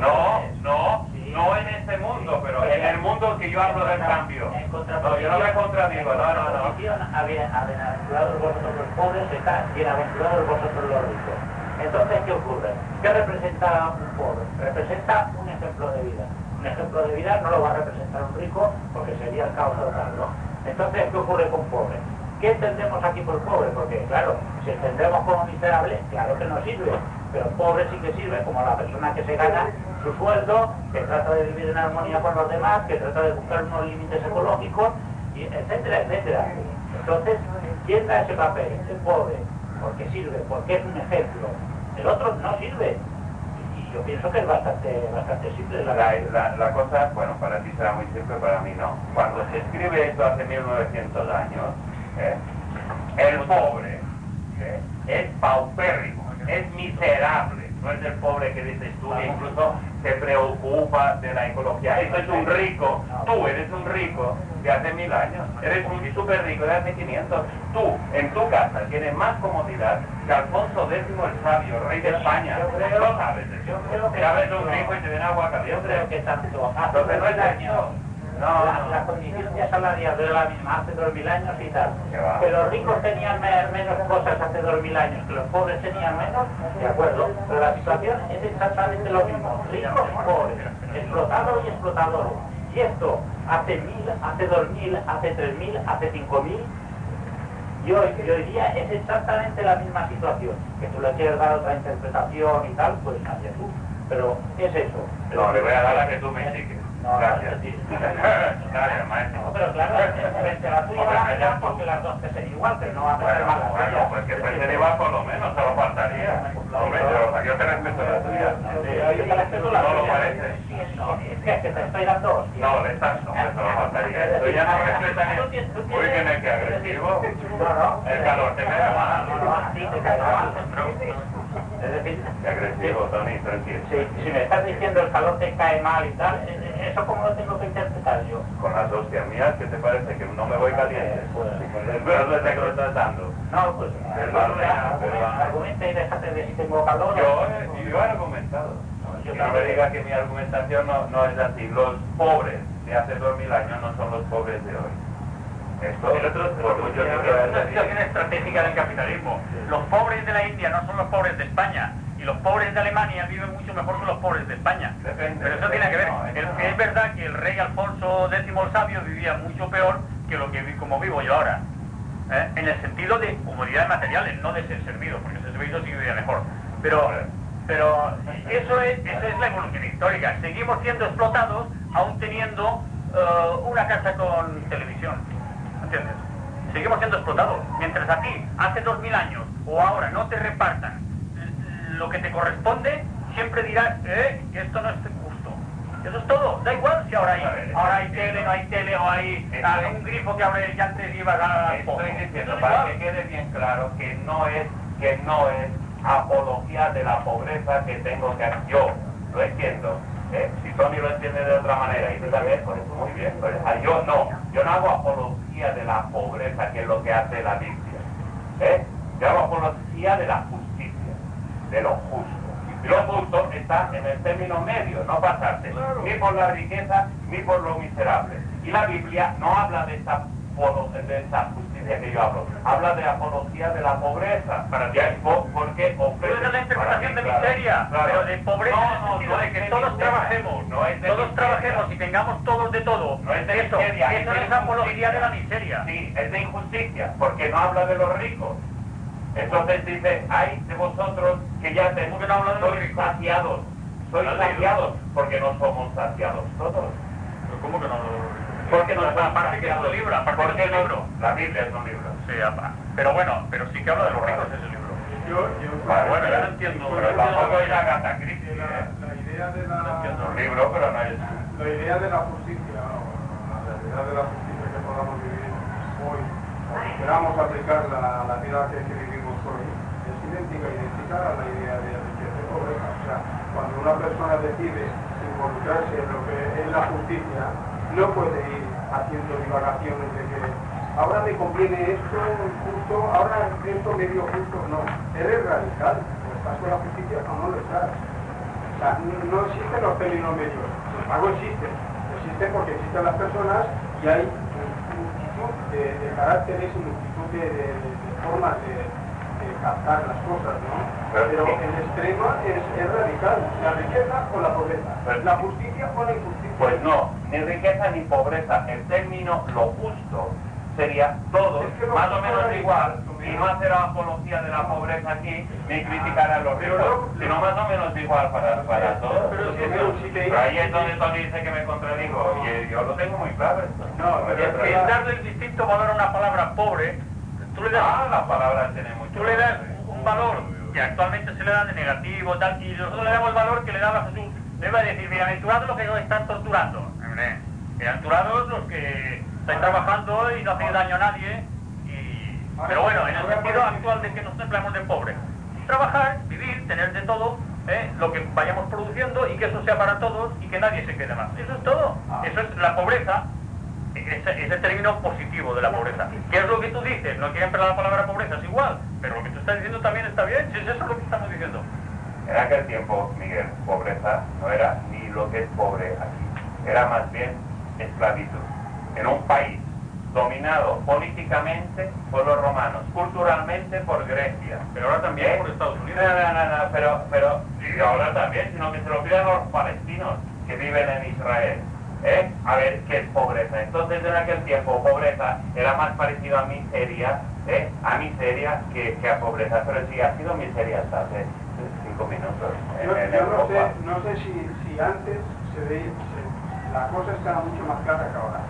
No, no, no en este mundo, pero en el mundo que yo hablo del cambio. No, yo no me contradigo, no, no, no. bienaventurados vosotros los pobres está bienaventurados vosotros los ricos. Entonces, ¿qué ocurre? ¿Qué representa un pobre? Representa un ejemplo de vida. Un ejemplo de vida no lo va a representar un rico porque sería el caos total, ¿no? Entonces, ¿qué ocurre con pobre? ¿Qué entendemos aquí por pobre? Porque, claro, si entendemos como miserable, claro que no sirve, pero pobre sí que sirve, como la persona que se gana sueldo, que trata de vivir en armonía con los demás, que trata de buscar unos límites ecológicos, etcétera, etcétera. Entonces, ¿quién da ese papel? El pobre, porque sirve, porque es un ejemplo. El otro no sirve. Y yo pienso que es bastante, bastante simple la La, la, la cosa, bueno, para ti será muy simple, para mí no. Cuando se escribe esto hace 1900 años, ¿eh? el pobre ¿eh? es paupérrimo, es miserable. No es el pobre que dices tú, que incluso se preocupa de la ecología. Esto es un rico, tú eres un rico de hace mil años, eres un súper rico de hace 500. Tú, en tu casa, tienes más comodidad que Alfonso X el sabio, rey de España. Yo creo- Lo sabes eso. yo Te abres un rico y te den agua Yo caliente. creo que tanto hace Entonces no es eso. No, la, la condición de salarial era la misma hace dos mil años y tal. Que los ricos tenían me- menos cosas hace dos mil años, que los pobres tenían menos, de acuerdo. Pero la situación es exactamente lo mismo. Ricos y pobres, explotados y explotadores. Y esto hace mil, hace dos mil, hace tres mil, hace cinco mil. Y hoy, y hoy día es exactamente la misma situación. Que tú le quieres dar otra interpretación y tal, pues hacia tú. Pero es eso. No, le voy a dar la que tú me indiques. No, Gracias. no, sí. Gracias, maestro. No, pero claro, frente a la tuya van a mirar porque las dos te ser igual, pero no va a Bueno, malas bueno, pues que fuese igual por lo menos, solo faltaría. Hombre, yo, yo te respeto la tuya. Yo te respeto la No lo tuya. parece. No, es que, que te estoy dando hostia. No, le estás, hombre, solo faltaría. Tú ya no respetas ni... Uy, que me que agresivo. No, no. El calor te cae mal. No, no, a ti te cae mal. Es decir, Qué agresivo, Tony, tranquilo. si, si me estás diciendo el calor te cae mal y tal, eh, ¿eso cómo lo tengo que interpretar yo? Con las hostias mías, ¿qué te parece? Que no me voy caliente. Desde que lo estás dando. No, pues Perdón, argumenta, perdón. argumenta y déjate de si tengo calor. Yo, eh, yo he argumentado. Que no me diga que mi argumentación no, no es así. Los pobres de hace dos mil años no son los pobres de hoy. Esto, por mucho que Es una situación estratégica del capitalismo. Los pobres de la India no son los pobres de España. Los pobres de Alemania viven mucho mejor que los pobres de España. Depende, Pero eso tiene que ver. no, eso El- no. Es verdad que el rey Alfonso X el Sabio vivía mucho peor que lo que como vivo yo ahora. ¿eh? En el sentido de comodidades materiales, no de ser servido, porque ser servido sí vivía mejor. Pero, pero eso es, esa es la evolución histórica. Seguimos siendo explotados aún teniendo eh, una casa con televisión. ¿Entiendes? Seguimos siendo explotados. Mientras a ti, hace dos mil años o ahora no te repartan lo que te corresponde, siempre dirás, eh, esto no es justo. Eso es todo. Da igual si ahora hay, ahora hay tele, no hay tele o hay ah, un grifo que abre y antes ibas a... Estoy diciendo es para que quede bien claro que no es que no es apología de la pobreza que tengo que hacer. Yo lo entiendo. ¿eh? Si Tony lo entiende de otra manera y tú también, pues muy bien. pues, ah, yo no. Yo no hago apología de la pobreza, que es lo que hace la Biblia. ¿eh? Yo hago apología de la justicia, de lo justo. Y lo justo está en el término medio, no pasarse ni por la riqueza ni por lo miserable. Y la Biblia no habla de esta, de esta justicia que yo hablo, habla de apología de la pobreza. Para ti. Porque ofrece... es la interpretación de miseria, pero de pobreza en el sentido de que todos trabajemos, no es de todos miseria. trabajemos y tengamos todos de todo. No es de eso, miseria, eso de es apología de la miseria. Sí, es de injusticia, porque no habla de los ricos. Entonces dice, ay de vosotros que ya tenéis, ¿Cómo que no habla de los sois saciados, sois saciados, porque no somos saciados todos. Pero ¿Cómo que no lo Porque no Aparte que es un libro, aparte que es un no- libro. La Biblia es un libro. Sí, apa. pero bueno, pero sí que habla de los ricos ese libro. Yo, yo, Vale, Bueno, yo no entiendo, Pero tampoco es Agatha de Christie, la, ¿eh? la idea de la, un libro, pero no es... la idea de la justicia, o la realidad de la justicia que podamos vivir hoy, o que queramos aplicarla a la vida que, que vivimos es idéntica, idéntica a la idea de pobreza. O sea, cuando una persona decide involucrarse en lo que es la justicia, no puede ir haciendo divagaciones de que ahora me conviene esto justo, ahora esto medio justo. No, eres radical, o estás con la justicia o no lo estás. O sea, no existen los términos medios. Sin embargo, existen. Existen porque existen las personas y hay multitud de, de caracteres y multitud de, de- formas de captar las cosas, ¿no? Pero Pero el extremo es, es radical. La riqueza o la pobreza. Pero La justicia o la injusticia. Pues no, ni riqueza ni pobreza. El término lo justo sería todo Es que más o menos igual y no hacer apología de la pobreza aquí ni criticar a los Pero ricos, lo- sino más o menos igual para, para todos. Pero si eso- si te- Pero ahí es donde Tony dice que me contradigo y yo lo tengo muy claro esto. No, pero Es que darle el distinto valor a una palabra pobre, tú le das Ah, la palabra tiene mucho tú le das un valor que actualmente se le da de negativo tal y nosotros le damos el valor que le daba Jesús. Le va a decir bienaventurados los que os están torturando bienaventurados los que estáis trabajando y no hacéis daño a nadie. Y... pero bueno en el sentido actual de que nosotros empleamos de pobre. Trabajar, vivir, tener de todo ¿eh? lo que vayamos produciendo y que eso sea para todos y que nadie se quede más. Eso es todo. Eso es la pobreza ese, ese término positivo de la pobreza. ¿Qué es lo que tú dices? No quiero emplear la palabra pobreza, es igual, pero lo que tú estás diciendo también está bien, si es eso lo que estamos diciendo. En aquel tiempo, Miguel, pobreza no era ni lo que es pobre aquí, era más bien esclavitud. En un país dominado políticamente por los romanos, culturalmente por Grecia. Pero ahora también ¿Eh? por Estados Unidos. No, no, no, no, pero, pero, y ahora también, sino que se lo pidan los palestinos que viven en Israel. ¿Eh? A ver qué es pobreza. Entonces en aquel tiempo pobreza era más parecido a miseria, ¿eh? a miseria que, que a pobreza, pero sí ha sido miseria hasta hace cinco minutos en, Yo, en yo no sé, no sé si, si antes se veía, se- la cosa estaba mucho más clara que ahora.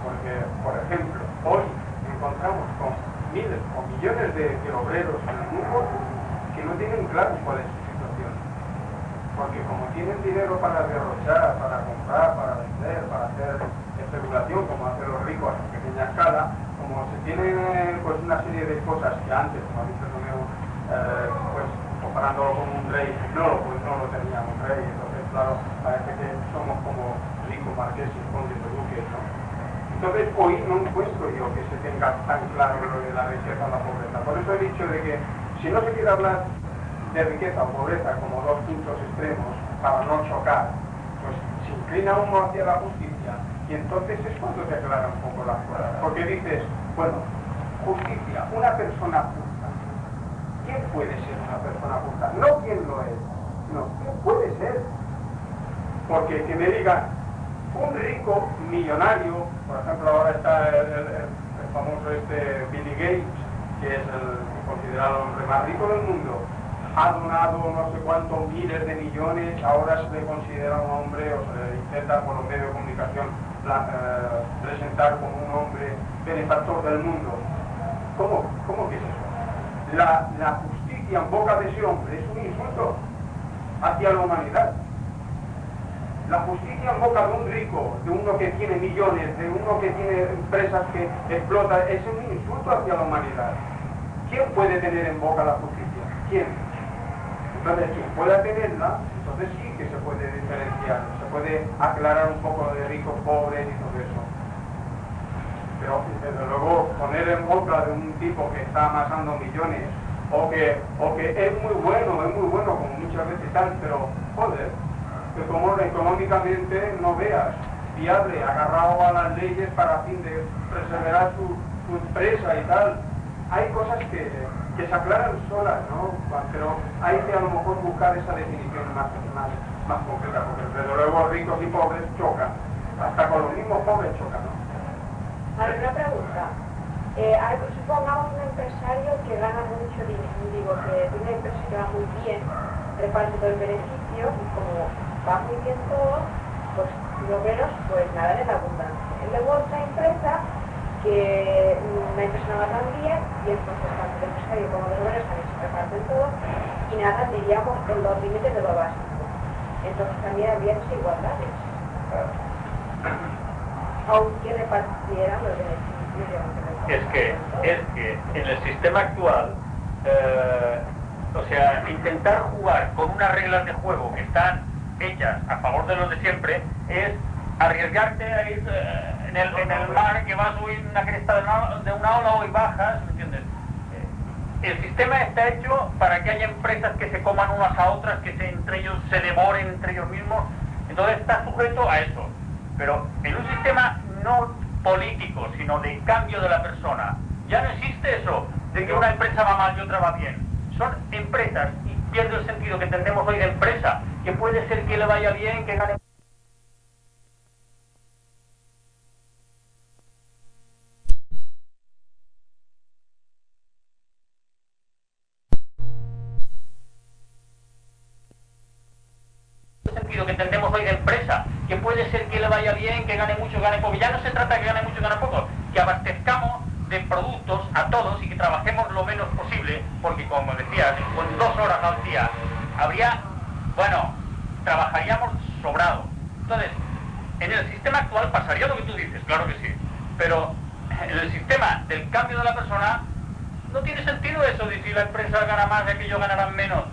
Porque, por ejemplo, hoy encontramos con miles o millones de, de obreros en el mundo que no tienen claro cuál es. Porque como tienen dinero para derrochar, para comprar, para vender, para hacer especulación, como hacen los ricos a pequeña escala, como se tienen pues una serie de cosas que antes, como ha dicho Romeo, eh, pues comparándolo con un rey, no, pues no lo tenía un rey, entonces claro, parece que somos como ricos marqueses, condes o duques, ¿no? Entonces hoy no encuentro yo que se tenga tan claro lo de la riqueza o la pobreza. Por eso he dicho de que si no se quiere hablar de riqueza o pobreza como dos puntos extremos para no chocar, pues se inclina uno hacia la justicia y entonces es cuando se aclara un poco las cosas. Porque dices, bueno, justicia, una persona justa. ¿Quién puede ser una persona justa? No quién lo es, sino quién puede ser. Porque que me digan, un rico millonario, por ejemplo ahora está el, famoso este Billy Gates, que es el considerado el hombre más rico del mundo, ha donado no sé cuántos miles de millones, ahora se le considera un hombre o se intenta por los medios de comunicación eh, presentar como un hombre benefactor del mundo. ¿Cómo, cómo que es eso? La, la justicia en boca de ese hombre es un insulto hacia la humanidad. La justicia en boca de un rico, de uno que tiene millones, de uno que tiene empresas que explota, es un insulto hacia la humanidad. ¿Quién puede tener en boca la justicia? ¿Quién? Entonces, quien pueda tenerla, entonces sí que se puede diferenciar, se puede aclarar un poco de ricos, pobres y todo eso. Pero desde luego poner en boca de un tipo que está amasando millones o que, o que es muy bueno, es muy bueno, como muchas veces tal, pero joder, que como económicamente no veas viable, agarrado a las leyes para fin de preservar su, empresa y tal. Hay cosas que, que, se aclaran solas, ¿no? Pero hay que a lo mejor buscar esa definición más, más, más concreta, porque desde luego ricos y pobres chocan. Hasta con los mismos pobres chocan, ¿no? A ver, una pregunta. Eh, supongamos un empresario que gana mucho dinero, digo que tiene una empresa que va muy bien, reparte todo el beneficio y como va muy bien todo, pues lo menos pues nada en abundancia. Y luego otra empresa que no va tan bien y entonces tanto el empresario como los obreros también se reparten todo y nada diríamos en los límites de lo básico. Entonces también habría desigualdades. Aunque repartieran los beneficios. Es que, es que en el sistema actual eh, o sea, intentar jugar con unas reglas de juego que están hechas a favor de los de siempre es arriesgarte a ir eh, en, el, en, el, mar que vas subir una cresta de una, de una ola o y bajas, ¿me entiendes? Eh, el sistema está hecho para que haya empresas que se coman unas a otras, que se, entre ellos se devoren entre ellos mismos, entonces está sujeto a eso. Pero en un sistema no político, sino de cambio de la persona, ya no existe eso, de que una empresa va mal y otra va bien. Son empresas y pierde el sentido que entendemos hoy de empresa que puede ser que le vaya bien, que gane que entendemos hoy de empresa, que puede ser que le vaya bien, que gane mucho, gane poco. Ya no se trata de que gane mucho, gane poco, que abastezcamos de productos a todos y que trabajemos lo menos posible, porque como decía, con dos horas al día habría bueno, trabajaríamos sobrado. Entonces, en el sistema actual pasaría lo que tú dices, claro que sí, pero en el sistema del cambio de la persona no tiene sentido eso de si la empresa gana más de que ellos ganarán menos.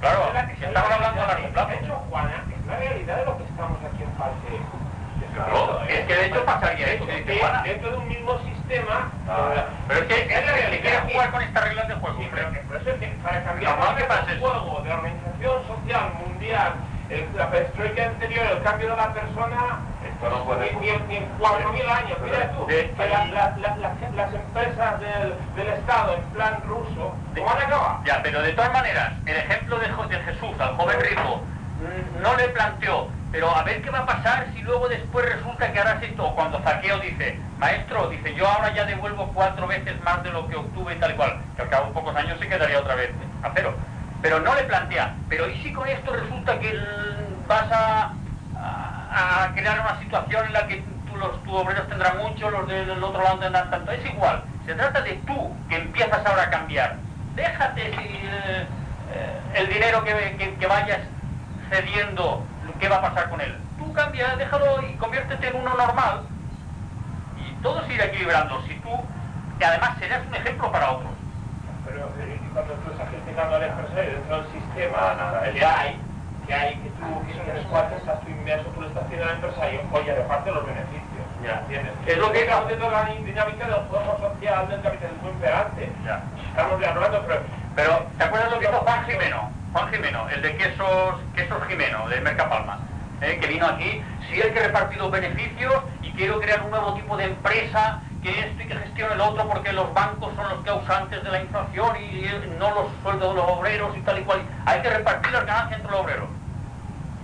Claro, si estamos hablando a largo plazo. hecho, Juana, la realidad de lo que estamos aquí en fase no, es que de hecho pasaría eso. dentro de un mismo sistema. pero es que, es que quiere jugar con estas reglas de juego. Sí, pero por eso es que para cambiar el juego de organización social mundial, la perestroika anterior, el cambio de la persona, esto no puede ni, ni, en 4.000 años. Mira tú, que las empresas del, del, Estado en plan ruso, ¿cómo van a acabar? Ya, pero de todas maneras, el ejemplo de, de Jesús al joven rico no le planteó pero a ver qué va a pasar si luego después resulta que harás esto, o cuando Zaqueo dice, maestro, dice, yo ahora ya devuelvo cuatro veces más de lo que obtuve y tal cual, que al cabo de pocos años se quedaría otra vez a cero. Pero no le plantea, pero ¿y si con esto resulta que vas a, crear una situación en la que tú, los tus obreros tendrán mucho, los del otro lado tendrán tanto? Es igual, se trata de tú que empiezas ahora a cambiar. Déjate eh, el dinero que, que vayas cediendo ¿qué va a pasar con él? Tú cambia, déjalo y conviértete en uno normal y todo se irá equilibrando. Si tú, que además serás un ejemplo para otros. Pero eh, cuando tú estás criticando al empresario dentro del sistema, nada, el hay, que hay, que tú que tienes cuatro, estás tú inmerso, tú le estás haciendo al empresario, oye, reparte los beneficios. Ya, ¿entiendes? Es lo que está haciendo la dinámica del juego social del capitalismo imperante. Ya. Estamos hablando, pero... Pero, ¿te acuerdas lo que hizo Juan Jimeno? Juan Jimeno, el de quesos, quesos Jimeno, de Mercapalma, ¿eh? que vino aquí, si hay que repartir los beneficios y quiero crear un nuevo tipo de empresa, que esto y que gestione el otro porque los bancos son los causantes de la inflación y no los sueldos de los obreros y tal y cual. Hay que repartir las ganancias entre los obreros.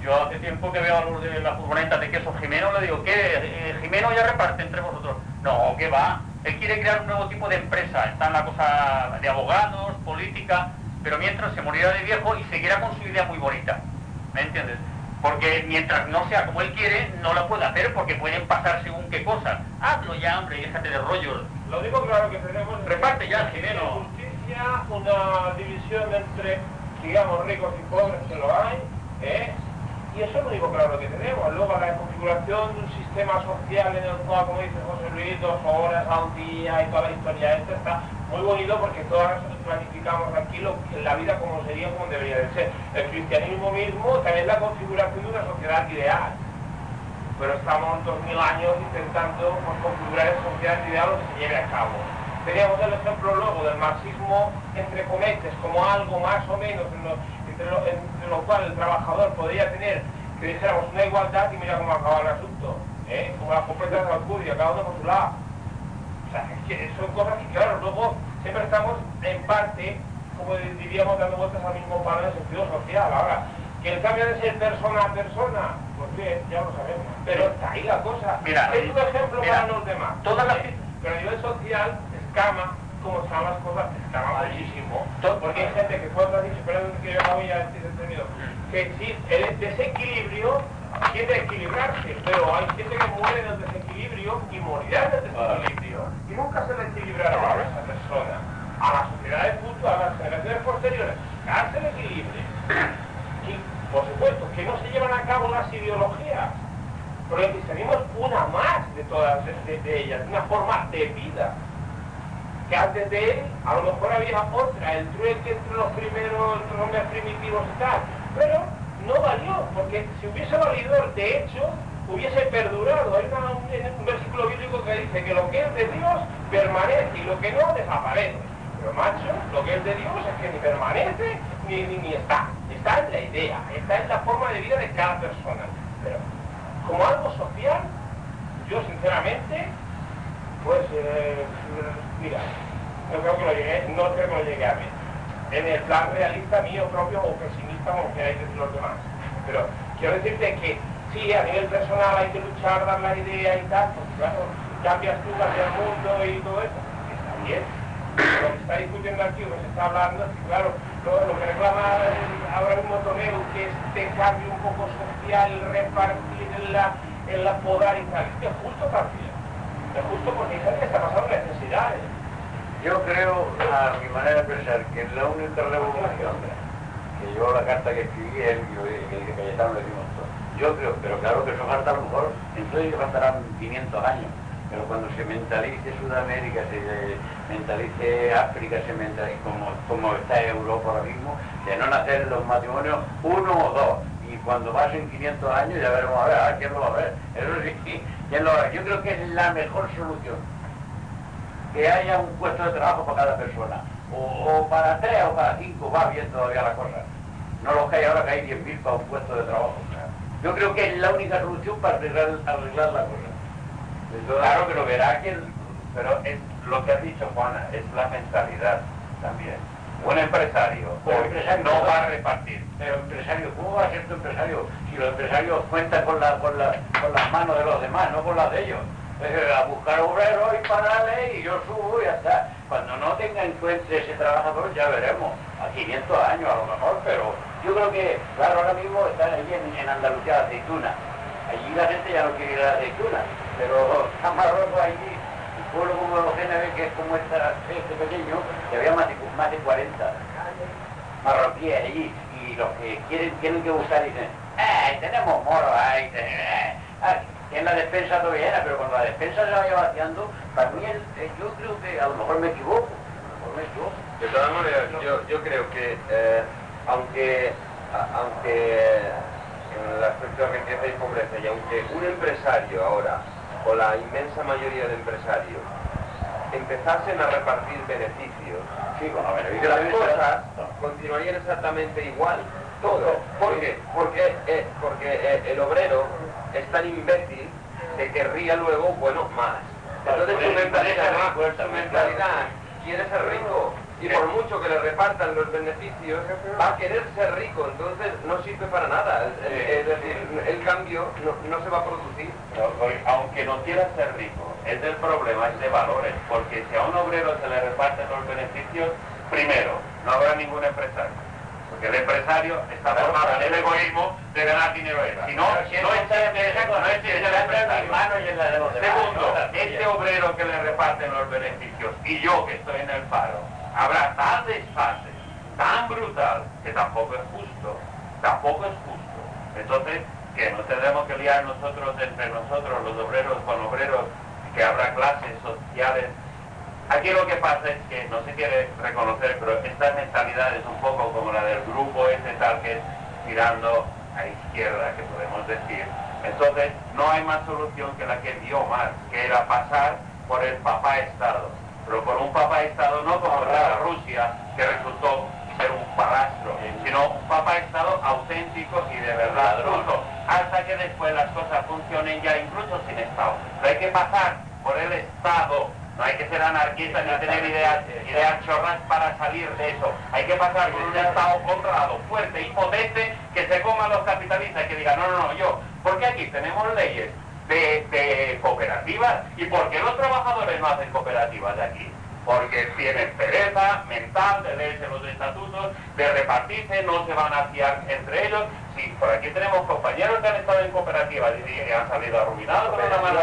Yo hace tiempo que veo a los de la furgoneta de quesos Jimeno, le digo, ¿qué? Eh, Jimeno ya reparte entre vosotros. No, ¿qué va? Él quiere crear un nuevo tipo de empresa. Está en la cosa de abogados, política pero mientras se morirá de viejo y seguirá con su idea muy bonita. ¿Me entiendes? Porque mientras no sea como él quiere, no la puede hacer porque pueden pasar según qué cosas. Hazlo ya, hombre, y déjate de rollos. Lo único claro que tenemos Reparte ya, Jimeno. Justicia, una división entre, digamos, ricos y pobres, que lo hay, ¿eh? Y eso es lo único claro que tenemos. Luego la configuración de un sistema social en el cual, como dice José Luis, dos horas al día y toda la historia esta está muy bonito porque todas planificamos aquí lo, la vida como sería, como debería de ser. El cristianismo mismo también es la configuración de una sociedad ideal. Pero estamos dos mil años intentando pues, configurar esa sociedad ideal lo que se lleve a cabo. Teníamos el ejemplo luego del marxismo, entre cometes, como algo más o menos entre, lo, cual el trabajador podría tener, que dijéramos, una igualdad y mira cómo acaba el asunto, ¿eh? como la completa de la cada uno por su lado. O sea, es que son cosas que, claro, luego siempre estamos en parte, como diríamos, dando vueltas al mismo palo en el sentido social. Ahora, que el cambio de ser persona a persona, pues bien, ya lo sabemos. Pero está ahí la cosa. Mira, es un ejemplo para los demás. Todas las... Pero a nivel social, escama, como están las cosas, escama muchísimo. Porque hay gente que ha dicho, perdón que yo no voy a decir que sí, el desequilibrio tiende a equilibrarse, pero hay gente que muere del desequilibrio y morirá del desequilibrio. Y nunca se le equilibrará a esa persona. A la sociedad de futuro, a las generaciones posteriores, se le equilibre. Y, por supuesto, que no se llevan a cabo las ideologías, pero el cristianismo una más de todas de, ellas, una forma de vida. Que antes de él, a lo mejor había otra, el trueque entre los primeros, los hombres primitivos y tal. Pero no valió, porque si hubiese valido, de hecho, hubiese perdurado. Hay un, versículo bíblico que dice que lo que es de Dios permanece y lo que no desaparece. Pero macho, lo que es de Dios es que ni permanece ni, ni, está. Está en la idea, está en la forma de vida de cada persona. Pero como algo social, yo sinceramente, pues, eh, mira, no creo que lo llegue, no creo que lo llegue a ver. En el plan realista mío propio o pesimista, como queráis decir los demás. Pero quiero decirte que sí, a nivel personal hay que luchar, dar la idea y tal, porque claro, cambias tú, cambia el mundo y todo eso. Está bien. Lo que está discutiendo aquí, lo que se está hablando, es que claro, lo, que reclama ahora mismo Toledo, que este cambio un poco social, repartir en la, podar y tal, es justo también. Es justo porque hay está pasando necesidades. Yo creo, a mi manera de pensar, que la única revolución que llevó la carta que escribí él que Cayetano le dimos. Yo creo, pero claro que eso falta a lo mejor, entonces faltarán 500 años pero cuando se mentalice Sudamérica, se mentalice África, se mentalice como, como está Europa ahora mismo, de no nacer los matrimonios uno o dos. Y cuando pasen 500 años ya veremos a ver, quién lo va a ver. Eso sí, quién lo va a ver. Yo creo que es la mejor solución. Que haya un puesto de trabajo para cada persona. O, para tres o para cinco, va bien todavía la cosa. No lo que hay ahora que hay 10.000 para un puesto de trabajo. Yo creo que es la única solución para arreglar la cosa. Claro que lo verá quien, pero es lo que ha dicho Juana, es la mentalidad también. Un empresario, no va a repartir. Pero empresario, ¿cómo va a ser tu empresario? Si los empresarios cuentan con, la, con, la, con las manos de los demás, no con las de ellos. a buscar obreros y pararle y yo subo y ya está. Cuando no tenga en cuenta ese trabajador ya veremos, a 500 años a lo mejor, pero yo creo que, claro, ahora mismo están allí en, en Andalucía aceituna. Allí la gente ya no quiere ir a la aceituna pero San Marruecos allí, un pueblo como los GNB, que es como este pequeño, que había más de, más de 40 marroquíes allí, y los que quieren tienen que buscar dicen, eh, tenemos moros ahí, eh, en la despensa todavía era, pero cuando la despensa se vaya vaciando, también eh, yo creo que a lo mejor me equivoco, a lo mejor me equivoco. De todas maneras, yo, yo creo que eh, aunque, aunque en el aspecto de riqueza y pobreza, y aunque un empresario ahora o la inmensa mayoría de empresarios empezasen a repartir beneficios, sí, bueno, las cosas continuarían exactamente igual. Todo. ¿Por qué? Porque, eh, porque eh, el obrero es tan imbécil que querría luego, bueno, más. Entonces su mentalidad, su mentalidad quiere ser rico y por mucho que le repartan los beneficios, va a querer ser rico, entonces no sirve para nada. Es decir, el cambio no, se va a producir. Aunque no quiera ser rico, es del problema, es de valores, porque si a un obrero se le reparten los beneficios, primero, no habrá ningún empresario. Porque el empresario está formado en el egoísmo de ganar dinero Si no, no no existe el empresario. Segundo, este obrero que le reparten los beneficios y yo que estoy en el paro, habrá tal desfase, tan brutal, que tampoco es justo, tampoco es justo. Entonces, que no tendremos que liar nosotros entre nosotros, los obreros con obreros, que habrá clases sociales. Aquí lo que pasa es que no se quiere reconocer, pero esta mentalidad es un poco como la del grupo ese tal que es tirando a izquierda, que podemos decir. Entonces, no hay más solución que la que dio Marx, que era pasar por el papá Estado pero por un papa Estado no como la Rusia, que resultó ser un palastro, sino un papa Estado auténtico y de verdad justo, hasta que después las cosas funcionen ya incluso sin Estado. Pero hay que pasar por el Estado no hay que ser anarquista ni tener ideas, ideas chorras para salir de eso. Hay que pasar por un Estado honrado, fuerte y potente que se coman los capitalistas y que digan, no, no, no, yo, porque aquí tenemos leyes de, de cooperativas. Y porque los trabajadores no hacen cooperativas de aquí porque tienen pereza mental de leerse los estatutos, de repartirse, no se van a fiar entre ellos. Sí, por aquí tenemos compañeros que han estado en cooperativas y, han salido arruinados por una mala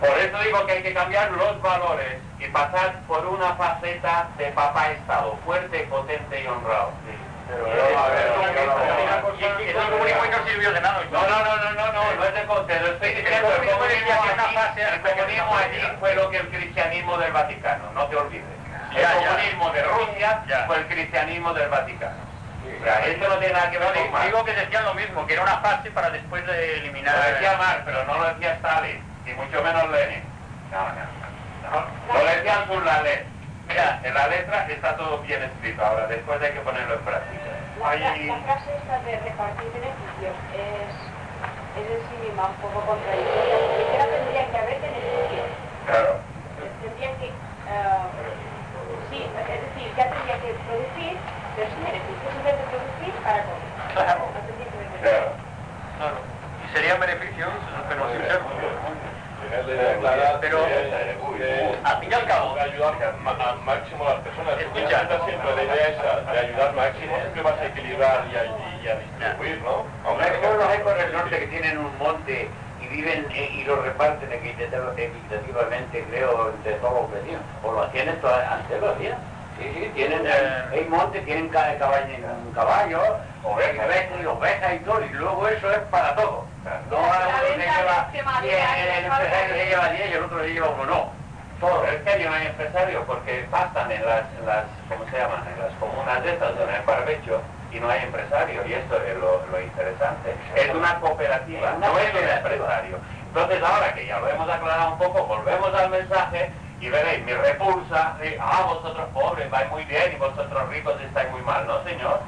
Por eso digo que hay que cambiar los valores y pasar por una faceta de papá Estado, fuerte, potente y honrado. El comunismo no sirvió de nada. No, no, no, no, no, no, no es de te lo estoy diciendo. El comunismo allí fue lo que el cristianismo del Vaticano, no te olvides. El comunismo de Rusia fue el cristianismo del Vaticano. O sea, esto no tiene nada que ver con Marx. Digo que decían lo mismo, que era una fase para después de eliminar... Lo decía Marx, pero no lo decía Stalin, y mucho menos Lenin. No, no, no. Lo decían sus Lenin. Mira, en la letra está todo bien escrito, ahora después hay que ponerlo en práctica. La, la, frase esta de repartir beneficios es, es en sí misma un poco contradictoria, porque ya tendría que haber beneficios. Claro. Tendría que, uh, sí, es decir, ya tendría que producir, pero sin beneficios, en vez de producir, para comer. Claro. Claro. claro. Y serían beneficios, pero sin ser pero al fin y al cabo ayudar al máximo a las personas. Escucha. siempre la idea esa de ayudar máximo siempre vas a equilibrar y a, y a distribuir ¿no? Aunque hay por el norte que tienen un monte y viven eh, y lo reparten equitativamente creo entre todos los vecinos o lo hacían esto antes lo hacían Sí, sí, tienen, eh, monte, tienen caballo, un caballo, ovejas, y ovejas y todo, y luego eso es para todo. No a uno se lleva 10, el empresario se lleva 10 y el otro se lleva uno, no. Todo. Pero es que hay un empresario porque pasan en las, las, ¿cómo se llaman? En las comunas de estas donde hay barbecho y no hay empresario y esto es lo, lo interesante. Es una cooperativa, no es un empresario. Entonces ahora que ya lo hemos aclarado un poco, volvemos al mensaje y veréis, mi repulsa, de, ah, vosotros pobres vais muy bien y vosotros ricos estáis muy mal. No, señor.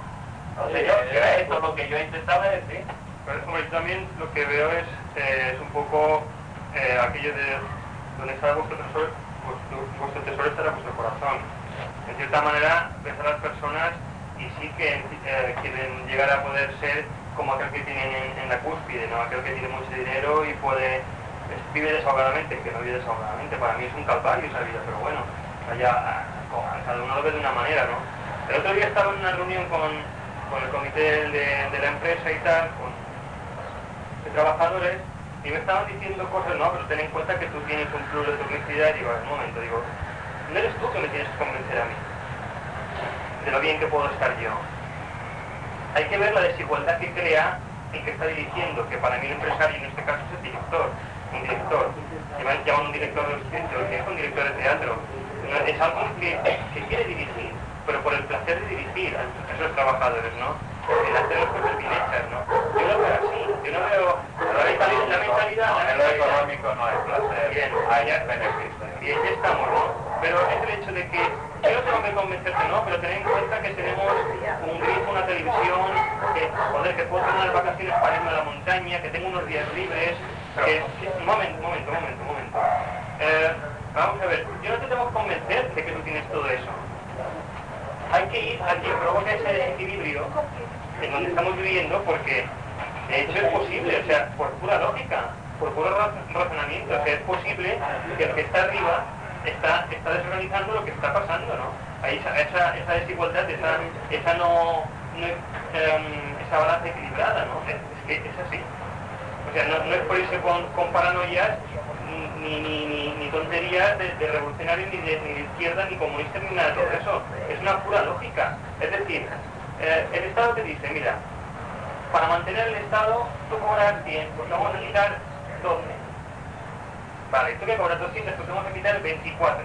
No, señor, era esto lo que yo intentaba decir. Pero, también lo que veo es, eh, es un poco eh, aquello de donde está vuestro tesoro, vuestro, tesoro estará vuestro corazón. En cierta manera, ves a las personas y sí que eh, quieren llegar a poder ser como aquel que tienen en, en, la cúspide, ¿no? aquel que tiene mucho dinero y puede vive desahogadamente, que no vive desahogadamente, para mí es un calvario esa vida, pero bueno, allá, cada uno lo ve de una manera, ¿no? El otro día estaba en una reunión con, el comité de, la empresa y tal, con de trabajadores, y me estaban diciendo cosas, no, pero ten en cuenta que tú tienes un plus de publicidad, y digo, un momento, digo, no eres tú que me tienes que convencer a mí de lo bien que puedo estar yo. Hay que ver la desigualdad que crea el que está dirigiendo, que para mí el empresario en este caso es el director un director, que llaman un director de centro, que es un director de teatro. Es alguien que, que, quiere dirigir, pero por el placer de dirigir a esos trabajadores, ¿no? El hacer las cosas bien hechas, ¿no? Yo lo veo así, yo no veo la mentalidad, la mentalidad, no, lo económico no es placer, bien, hay beneficio. Bien, ya estamos, ¿no? Pero es el hecho de que yo no tengo que convencerte, ¿no? Pero ten en cuenta que tenemos un grifo, una televisión, que, joder, que puedo tener unas vacaciones para irme a la montaña, que tengo unos días libres, que, un momento, un momento, un momento, un momento. Eh, vamos a ver, yo no te tengo que convencer de que tú tienes todo eso. Hay que ir a quien provoca ese desequilibrio en donde estamos viviendo porque de hecho es posible, o sea, por pura lógica, por puro razonamiento, o sea, es posible que el que está arriba está, está desorganizando lo que está pasando, ¿no? Hay esa, esa, esa desigualdad, esa, esa no, no um, esa balanza equilibrada, ¿no? Es, es que es así. O sea, no, es por irse con, paranoias ni, ni, ni, tonterías de, revolucionarios ni de, ni de izquierda ni comunistas ni nada de todo eso. Es una pura lógica. Es decir, eh, el Estado te dice, mira, para mantener el Estado tú cobras 100, pues vamos a quitar 12. Vale, tú que cobras 200, pues vamos a quitar 24.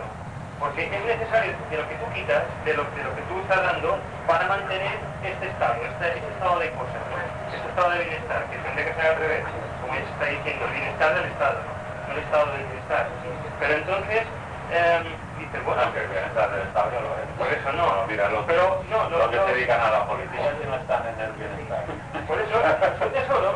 Porque es necesario de lo que tú quitas, de lo, de lo que tú estás dando, para mantener este estado, este, este estado de cosas, este estado de bienestar, que tendría que ser al revés como está diciendo, el bienestar del Estado, no, el Estado del bienestar. Pero entonces, eh, dices, bueno, No, que bienestar del Estado ya lo es. por eso no. Mira, los, Pero no, no, los que no. se dedican a la política si no están en el bienestar. Por eso, su tesoro,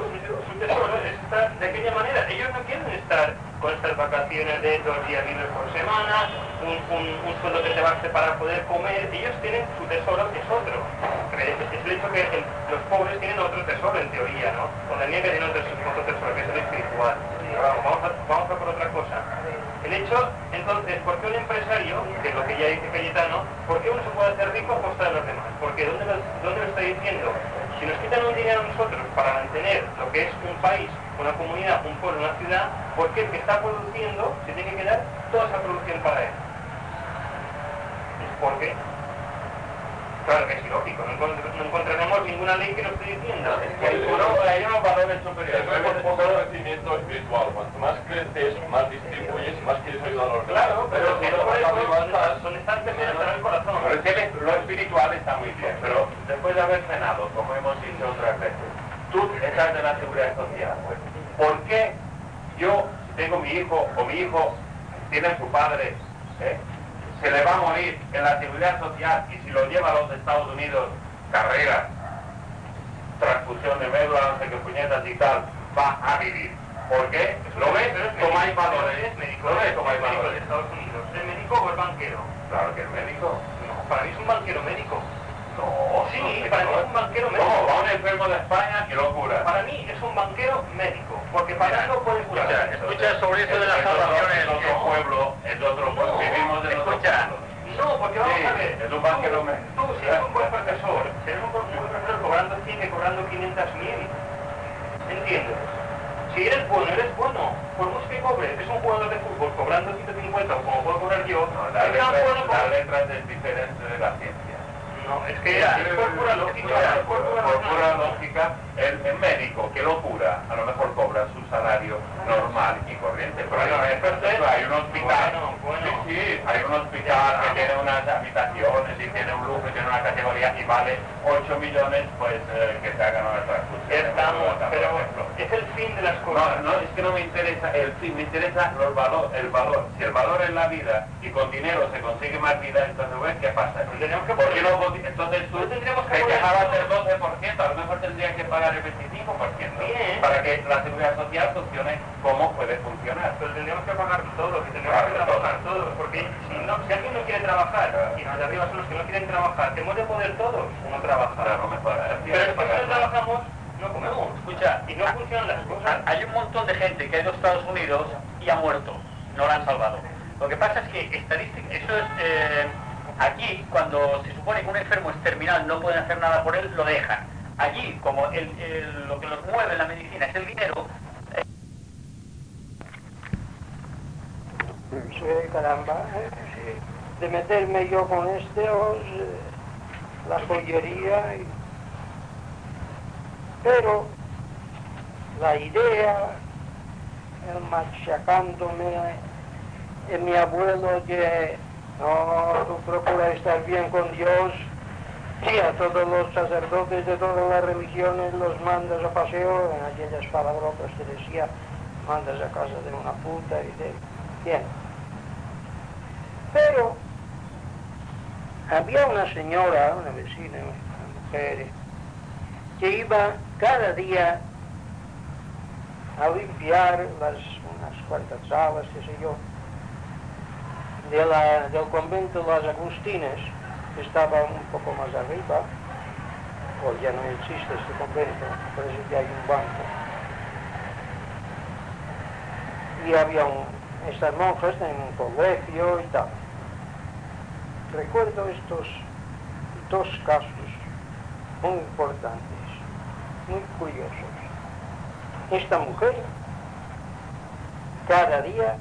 su tesoro es estar de aquella manera. Ellos no quieren estar con estas vacaciones de dos días libres por semana, un, un, un sueldo que te baste para poder comer. Ellos tienen su tesoro, que es otro. Es el hecho que el- los pobres tienen otro tesoro, en teoría, ¿no? Con la que tiene otro, otro tesoro, que es el espiritual. Pero vamos, vamos a, vamos a por otra cosa. El hecho, entonces, ¿por qué un empresario, que es lo que ya dice Cayetano, ¿por qué uno se puede hacer rico a costa de los demás? Porque ¿dónde lo, dónde lo está diciendo? Si nos quitan un dinero a nosotros para mantener lo que es un país, una comunidad, un pueblo, una ciudad, ¿por qué el que está produciendo se tiene que dar toda esa producción para él? ¿Por qué? Claro que es ilógico, no, encont- no encontraremos ninguna ley que lo esté diciendo. Hay uno- hay unos valores El superiores. es un crecimiento espiritual. Cuanto más creces, más distribuyes, más quieres ayudar a los demás. Claro, pero si no estás... donde está el el corazón. Pero es que lo espiritual está muy bien, pero después de haber cenado, como hemos dicho otras veces, tú estás de la seguridad social. Pues, ¿Por qué yo, tengo mi hijo o mi hijo tiene a su padre, ¿eh? Se le va a morir en la seguridad social y si lo lleva a los Estados Unidos, carrera, transfusión de médula, no sé qué puñetas y tal, va a vivir? ¿Por qué? ¿Lo ves? Hay valores. Es médico, ¿Lo ves como hay es médico de valores? Estados Unidos. ¿Es médico o es banquero? Claro que el médico. No, para mí es un banquero médico. No, Sí, no, para mí no. es un banquero médico. ¿Cómo? Va un enfermo de España, qué locura. Para mí es un banquero médico, porque para eso puede curar. Escucha, escucha sobre eso de las salvaciones. Es otro pueblo, es otro pueblo. Vivimos en otro escucha. pueblo. No, porque vamos a ver. es un banquero tú, si eres un buen profesor, si eres un buen profesor cobrando 100 que cobrando 500 mil, ¿entiendes? Si eres bueno, eres bueno. Por mucho que cobres, es un jugador de fútbol cobrando 150 o como puedo cobrar yo, No, la letra, bueno la letra es diferente de la ciencia. No, es que es por pura lógica. Por pura lógica. El, el médico que lo cura, a lo mejor cobra su salario normal y corriente. Pero hay, Bueno, entonces- hay un hospital, bueno, bueno. sí, sí, hay un hospital que tiene unas habitaciones y tiene un lujo y tiene una categoría y vale 8 millones, pues eh, que se hagan una transfusión. Estamos, pero es el fin de las No, cosas. no, es que no me interesa el fin, me interesa los valor, el valor. Si el valor es la vida y con dinero se consigue más vida, entonces ves qué pasa. Pues tenemos que ¿Por qué poner- no entonces tú tendríamos que quejabas del 12%, a lo mejor tendrías que pagar el 25% Bien. para que la seguridad social funcione como puede funcionar. Pero tendríamos que pagar todos, que tendríamos Claro, que trabajar todos, porque si, no, si alguien no quiere trabajar, y los de arriba son los que no quieren trabajar, tenemos de poder todos no trabajar. Claro, eh, Pero si no trabajamos, no comemos. Escucha, Y no funcionan las cosas. Hay un montón de gente que ha ido a Estados Unidos y ha muerto, no la han salvado. Lo que pasa es que estadística, eso es eh, aquí cuando se supone que un enfermo es terminal, no pueden hacer nada por él, lo dejan. Allí, como el- el- lo que los mueve en la medicina es el dinero, Sí, caramba, eh, sí. de meterme yo con estos, eh, la joyería, y- pero la idea, el machacándome, en mi abuelo que no, tú procura estar bien con Dios, y a todos los sacerdotes de todas las religiones los mandas a paseo, en aquellas palabrotas que decía, mandas a casa de una puta y de... Bien. Pero había una señora, una vecina, una mujer, que iba cada día a limpiar las, unas cuantas salas, qué sé yo, de la- del convento de las Agustinas, estaba un poco más arriba, o ya no existe este convento, parece que hay un banco. Y había un, estas monjas en un colegio y tal. Recuerdo estos dos casos muy importantes, muy curiosos. Esta mujer cada día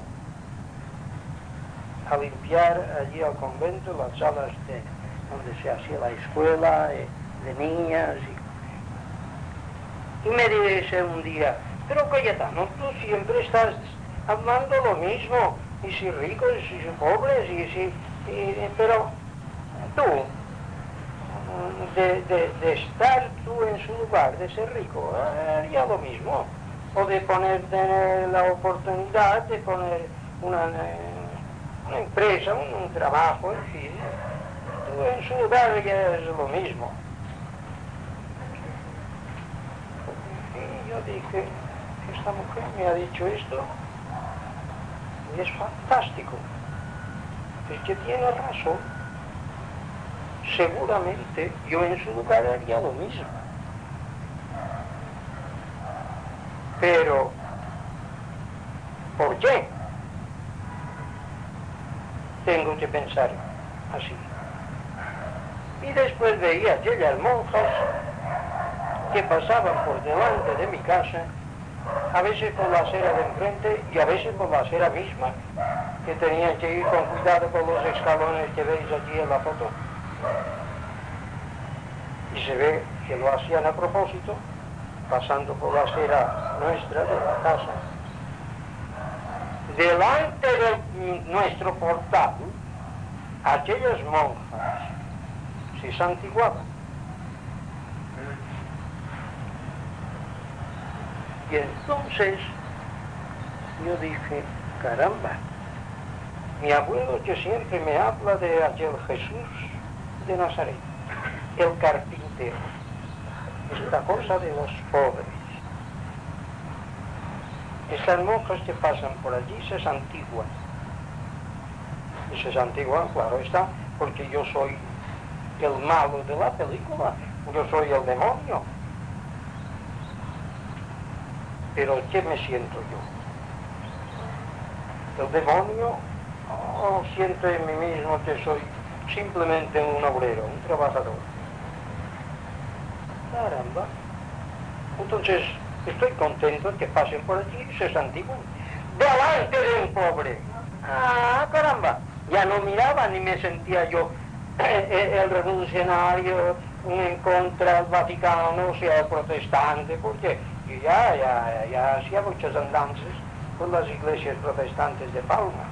a limpiar allí al convento las salas de, donde se hacía la escuela de, de niñas. Y, y me dice un día, pero Cayetano, tú siempre estás hablando lo mismo, y si ricos, y si pobres, y si... pero tú, de, de- estar tú en su lugar, de ser rico, haría lo mismo. O de poner, la oportunidad de poner una, eh, una empresa, un, trabajo, en fin. En su lugar es lo mismo. Y yo dije, esta mujer me ha dicho esto y es fantástico. Es que tiene razón. Seguramente yo en su lugar haría lo mismo. Pero, ¿por qué? Tengo que pensar así. Y después veía aquellas monjas que pasaban por delante de mi casa, a veces por la acera de enfrente y a veces por la acera misma, que tenían que ir con cuidado por los escalones que veis aquí en la foto. Y se ve que lo hacían a propósito pasando por la acera nuestra de la casa, delante de nuestro portal, aquellas monjas se santiguaban. Y entonces yo dije, caramba, mi abuelo que siempre me habla de aquel Jesús de Nazaret, el carpintero, esta cosa de los pobres. Estas monjas que pasan por allí se santiguan. Y se santiguan, claro está, porque yo soy el malo de la película, yo soy el demonio. Pero ¿qué me siento yo? ¿El demonio o siento en mí mismo que soy simplemente un obrero, un trabajador? Caramba. Entonces, estoy contento que pasen por allí y se santiguan. Delante de un pobre. Ah, caramba. Ya no miraba ni me sentía yo el revolucionario en contra del Vaticano, sea protestante, porque yo ya, ya, ya hacía muchas andanzas con las iglesias protestantes de Palma.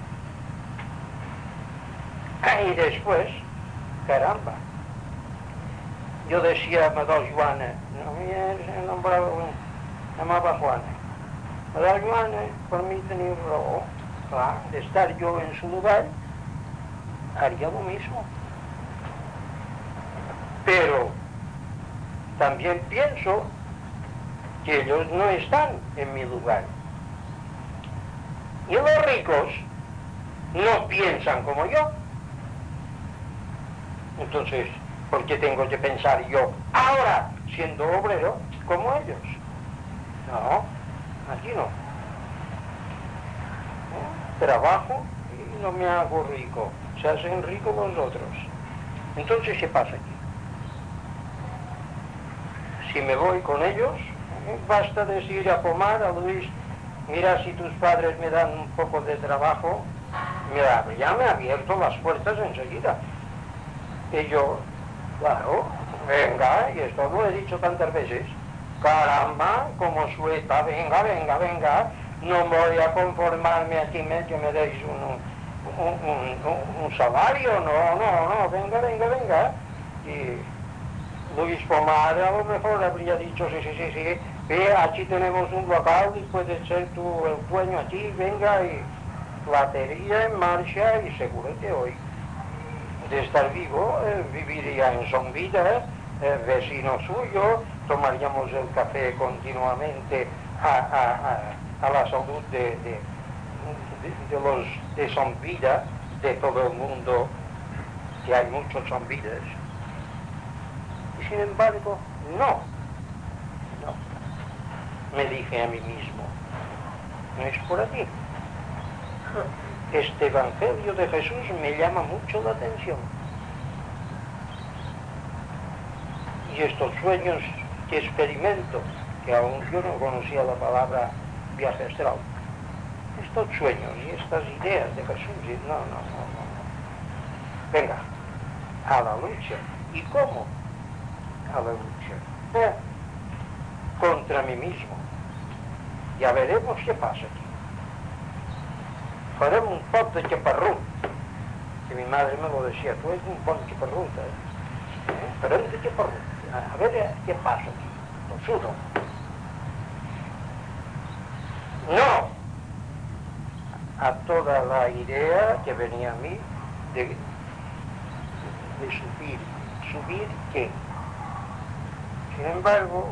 Y después, caramba, yo decía a Madame Joana, no me nombrado, llamaba Juana, Madame Joana, por mí tenía robo, claro, de estar yo en su lugar, haría lo mismo. Pero también pienso que ellos no están en mi lugar. Y los ricos no piensan como yo. Entonces, ¿Por qué tengo que pensar yo ahora, siendo obrero, como ellos? No, aquí no. Trabajo y no me hago rico. Se hacen ricos los otros. Entonces, ¿qué pasa aquí? Si me voy con ellos, basta decir a Pomar, a Luis, mira si tus padres me dan un poco de trabajo, mira, ya me ha abierto las puertas enseguida. Y yo Claro, venga, y esto lo he dicho tantas veces. Caramba, como sueta, venga, venga, venga. No voy a conformarme aquí que me deis un, un, salario, no, no, no, venga, venga, venga. Y Luis Pomar a lo mejor habría dicho, sí, sí, sí, sí, ve, aquí tenemos un local y puedes ser tú el dueño aquí, venga, y platería en marcha y seguro que hoy de estar vivo, eh, viviría en Son eh, vecino suyo, tomaríamos el café continuamente a, la salud de, de, los de Son de todo el mundo, que hay muchos Son. Sin embargo, no, no. Me dije a mí mismo, no es por aquí este Evangelio de Jesús me llama mucho la atención. Y estos sueños que experimento, que aún yo no conocía la palabra viaje astral, estos sueños y estas ideas de Jesús, no, no, no, no. Venga, a la lucha. ¿Y cómo? A la lucha. contra mí mismo. Ya veremos qué pasa aquí farem un pot de chaparrón, que mi madre me lo decía, tú eres un pot de chaparrón, ¿eh? ¿Eh? farem de chaparrón, a, ver qué pasa aquí, lo. No, a toda la idea que venía a mí de, de subir. ¿Subir qué? Sin embargo,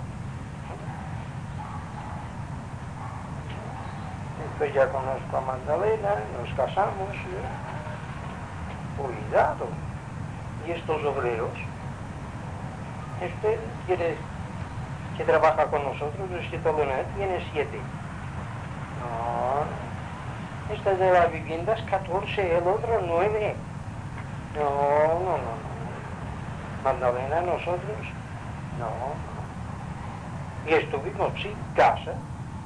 después ya conozco a Magdalena, nos casamos, cuidado. Y estos obreros, este quiere que trabaja con nosotros, este Tolonet tiene siete. No, esta de la vivienda es 14, el otro 9. No, no, no, no. Magdalena, nosotros, no. Y estuvimos sin casa,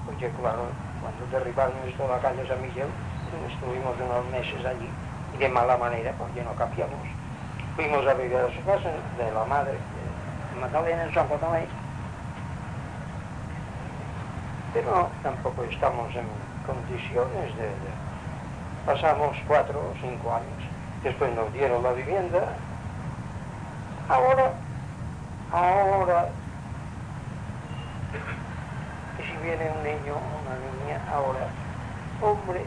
porque claro, cuando derribaron esto la calle San Miguel, estuvimos unos meses allí, y de mala manera, porque no cambiamos. Fuimos a vivir a su casa, de la madre, de Magdalena en San José, pero tampoco estamos en condiciones de, Pasamos cuatro o cinco años, después nos dieron la vivienda, ahora, ahora, si viene un niño o una niña, ahora, hombre,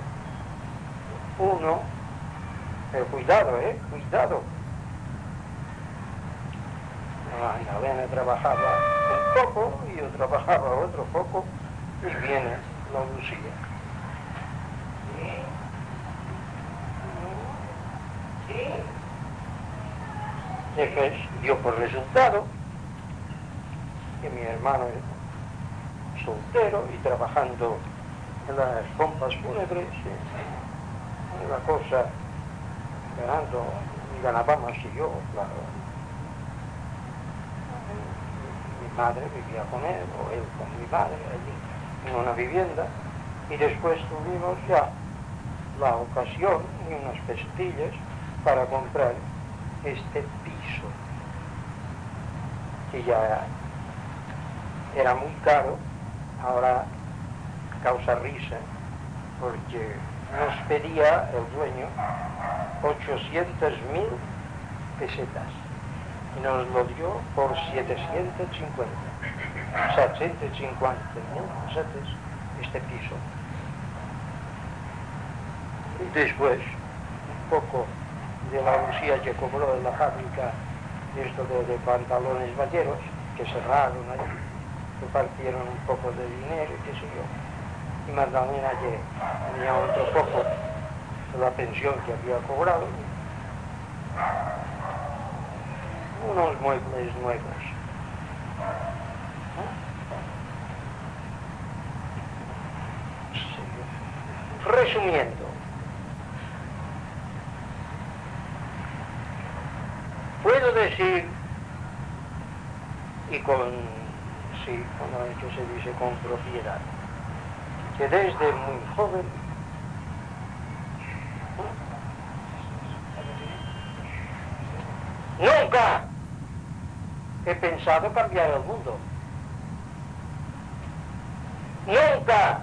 uno, pero cuidado, eh, cuidado. La Elena trabajaba un poco y yo trabajaba otro poco y viene la Lucía. Después dio por resultado que mi hermano es soltero y trabajando en las pompas fúnebres, una cosa ganando, ganaba más yo, claro. Mi madre vivía con él, o él con mi madre allí en una vivienda y después tuvimos ya la ocasión y unas pestillas para comprar este piso que ya era muy caro, ahora causa risa porque nos pedía el dueño 800 mil pesetas y nos lo dio por 750. 750 mil pesetas este piso. Y después, un poco de la Lucía que cobró en la fábrica esto de, pantalones vaqueros, que cerraron ahí, repartieron un poco de dinero, qué sé yo. Y Magdalena que tenía otro poco de la pensión que había cobrado. Unos muebles nuevos. Resumiendo, puedo decir, y con, sí, como hecho se dice con propiedad, que desde muy joven nunca he pensado cambiar el mundo. Nunca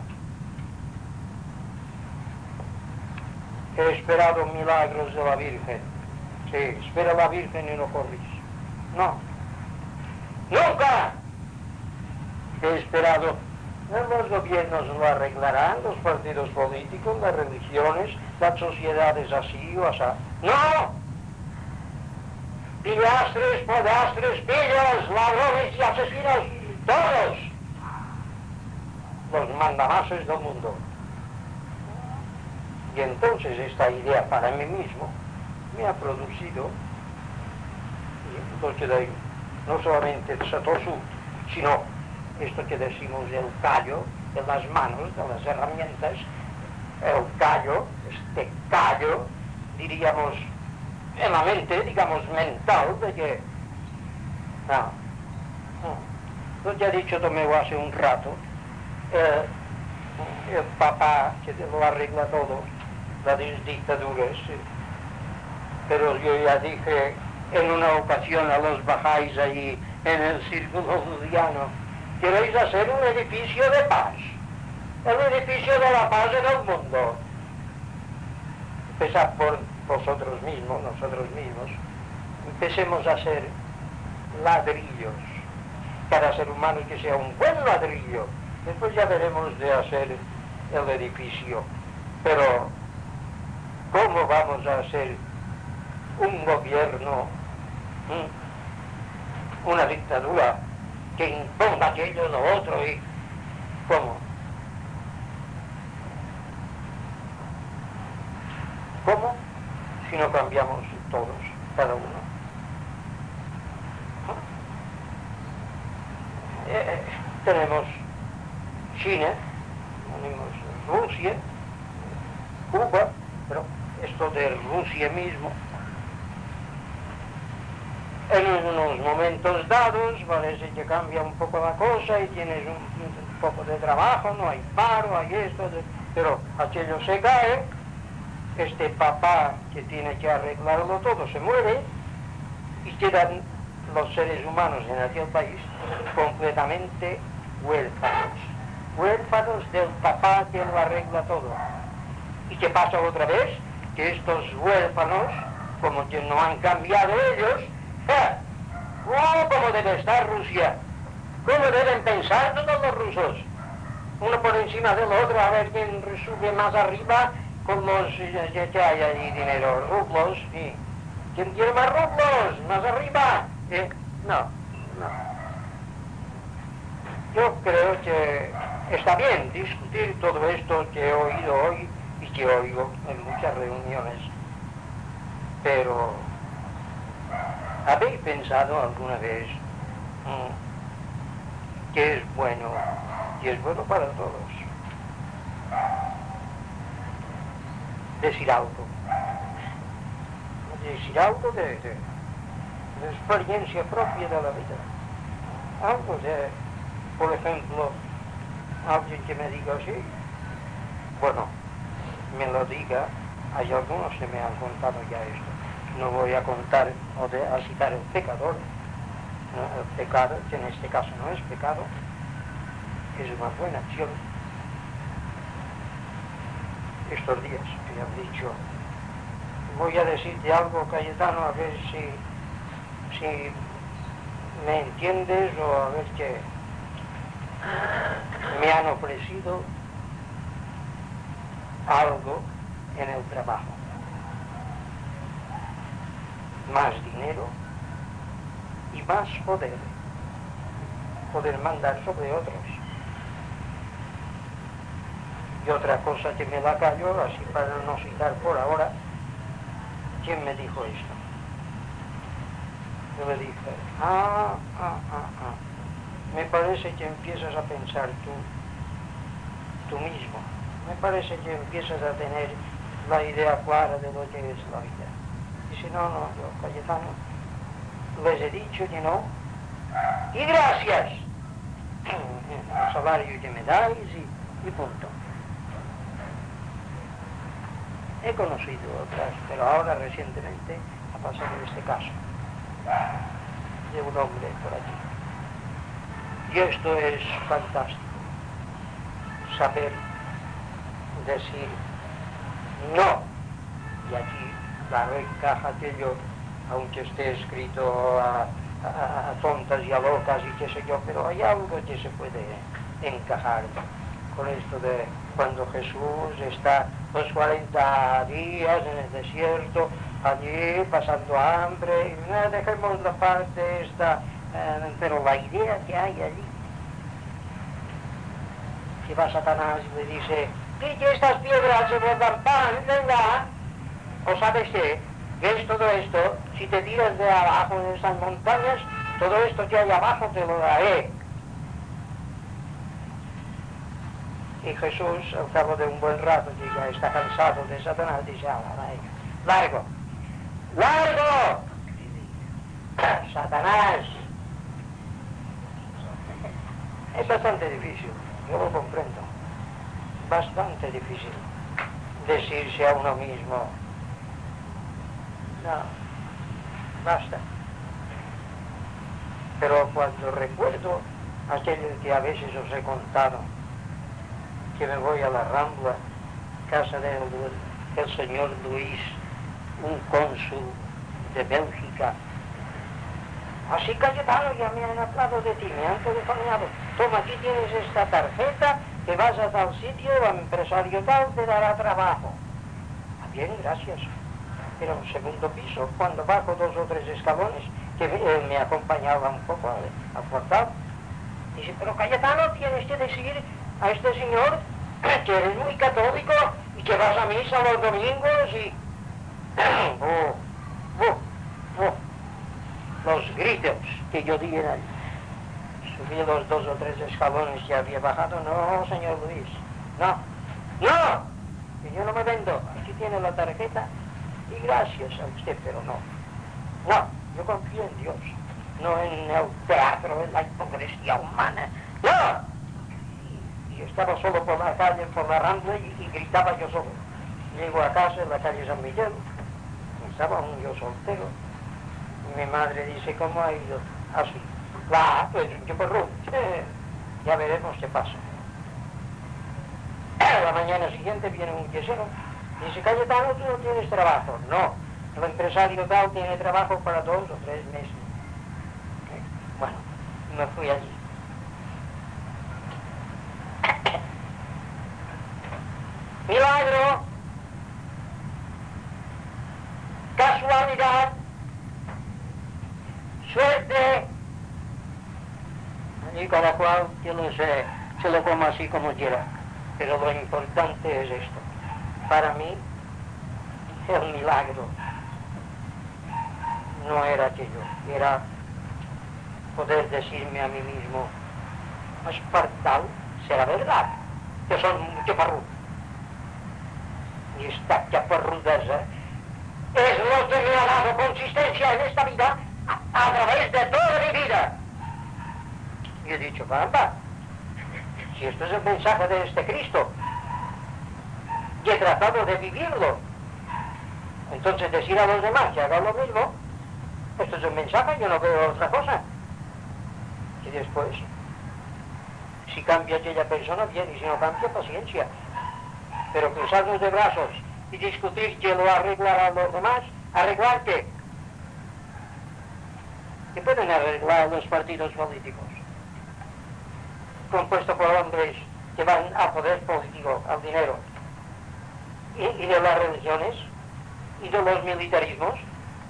he esperado milagros de la Virgen. Sí, espera la Virgen y no corrís. No. Nunca he esperado. Los gobiernos lo arreglarán, los partidos políticos, las religiones, las sociedades así o así. ¡No! Pillastres, podastres, pillos, ladrones y asesinos, todos los mandamases del mundo. Y entonces esta idea para mí mismo me ha producido que no solamente el satosu, sino esto que decimos el callo en las manos, de las herramientas, el callo, este callo, diríamos, en la mente, digamos, mental, de que, no, no, que ha dicho Tomeo hace un rato, eh, el papá que lo arregla todo, las dictaduras. Pero yo ya dije en una ocasión a los bajáis allí en el círculo judiano, queréis hacer un edificio de paz, el edificio de la paz en el mundo. Empezad por vosotros mismos, nosotros mismos, empecemos a hacer ladrillos, cada ser humano que sea un buen ladrillo, después ya veremos de hacer el edificio, pero ¿cómo vamos a hacer un gobierno, una dictadura que imponga aquello lo otro y cómo? ¿Cómo? Si no cambiamos todos, cada uno. Eh, eh, tenemos China, tenemos Rusia, Cuba, pero esto de Rusia mismo, en unos momentos dados parece que cambia un poco la cosa y tienes un, poco de trabajo, no hay paro, hay esto, pero aquello se cae, este papá que tiene que arreglarlo todo se muere y quedan los seres humanos en aquel país completamente huérfanos, huérfanos del papá que lo arregla todo. ¿Y qué pasa otra vez? Que estos huérfanos, como que no han cambiado ellos, ¡eh! ¡Oh, cómo debe estar Rusia! ¿Cómo deben pensar todos los rusos? Uno por encima del otro, a ver quién sube más arriba con los que hay allí dinero, rublos, y ¿quién quiere más rublos? Más arriba. ¿Eh? No, no. Yo creo que está bien discutir todo esto que he oído hoy y que oigo en muchas reuniones, pero ¿habéis pensado alguna vez mm, que es bueno y es bueno para todos? Decir algo. Decir algo de, de, de experiencia propia de la vida. Algo de por ejemplo, alguien que me diga así, bueno, me lo diga, hay algunos que me han contado ya esto. No voy a contar o de, a citar el pecador, el pecado, que en este caso no es pecado, es una buena acción. Estos días me han dicho, voy a decirte algo, Cayetano, a ver si, si me entiendes o a ver qué me han ofrecido algo en el trabajo. Más dinero y más poder. Poder mandar sobre otros. Y otra cosa que me la cayó, así para no citar por ahora, ¿quién me dijo esto? Yo le dije, ah, ah, ah, ah me parece que empiezas a pensar tú, tú mismo. Me parece que empiezas a tener la idea clara de lo que es la vida. Si no, no, yo, Cayetano, les he dicho que no. Y gracias. El salario que me dais y, y punto. He conocido otras, pero ahora recientemente ha pasado este caso de un hombre por aquí. Y esto es fantástico. Saber decir no. Y aquí, claro, encaja aquello, aunque esté escrito a, tontas y a locas y qué sé yo, pero hay algo que se puede encajar con esto de cuando Jesús está los 40 días en el desierto, allí pasando hambre, y dejemos la parte esta eh, pero la idea que hay allí, que va Satanás y le dice, que estas piedras se vuelvan pan, venga, o sabes qué, ves todo esto, si te tiras de abajo en esas montañas, todo esto que hay abajo te lo daré. Y Jesús, al cabo de un buen rato, que ya está cansado de Satanás, dice, ah, largo, largo, Satanás, es bastante difícil, yo lo comprendo. Bastante difícil decirse a uno mismo, no, basta. Pero cuando recuerdo aquello que a veces os he contado, que me voy a la Rambla, casa del, del señor Luis, un cónsul de Bélgica, Así Cayetano ya me han hablado de ti, me han telefonado. Toma, aquí tienes esta tarjeta, que vas a tal sitio, empresario tal, te dará trabajo. Bien, gracias. Era un segundo piso. Cuando bajo dos o tres escalones, que él me acompañaba un poco al portal, dice, pero Cayetano, tienes que decir a este señor que eres muy católico y que vas a misa los domingos y... oh, oh, oh. Los gritos que yo di eran... Subí los dos o tres escalones y había bajado. No, señor Luis, no, no, que yo no me vendo. Aquí tiene la tarjeta gracias a usted, pero no. No, yo confío en Dios, no en el teatro, en la hipocresía humana. ¡No! Y estaba solo por la calle, por la rambla y, gritaba yo solo. Llego a casa en la calle San Miguel, estaba un yo soltero. Mi madre dice, ¿cómo ha ido? Así. Va, pues yo por Ya veremos qué pasa. La mañana siguiente viene un yesero Dice, Cayetano, tú no tienes trabajo. No, el empresario tal tiene trabajo para dos o tres meses. Bueno, me fui allí. Milagro, casualidad, suerte, y cada cual que lo sé, se lo coma así como quiera. Pero lo importante es esto para mí el milagro no era aquello, era poder decirme a mí mismo, Espartal será verdad, que son un chaparrú. Y esta chaparrudeza es lo que me ha dado consistencia en esta vida a, través de toda mi vida. Y he dicho, caramba, si esto es el mensaje de este Cristo, y he tratado de vivirlo. Entonces decir a los demás que hagan lo mismo, esto es un mensaje, yo no veo otra cosa. Y después, si cambia aquella persona, bien, y si no cambia, paciencia. Pero cruzarnos de brazos y discutir que lo arreglarán los demás, ¿arreglar qué? ¿Qué pueden arreglar los partidos políticos? Compuesto por hombres que van al poder político, al dinero y, de las religiones y de los militarismos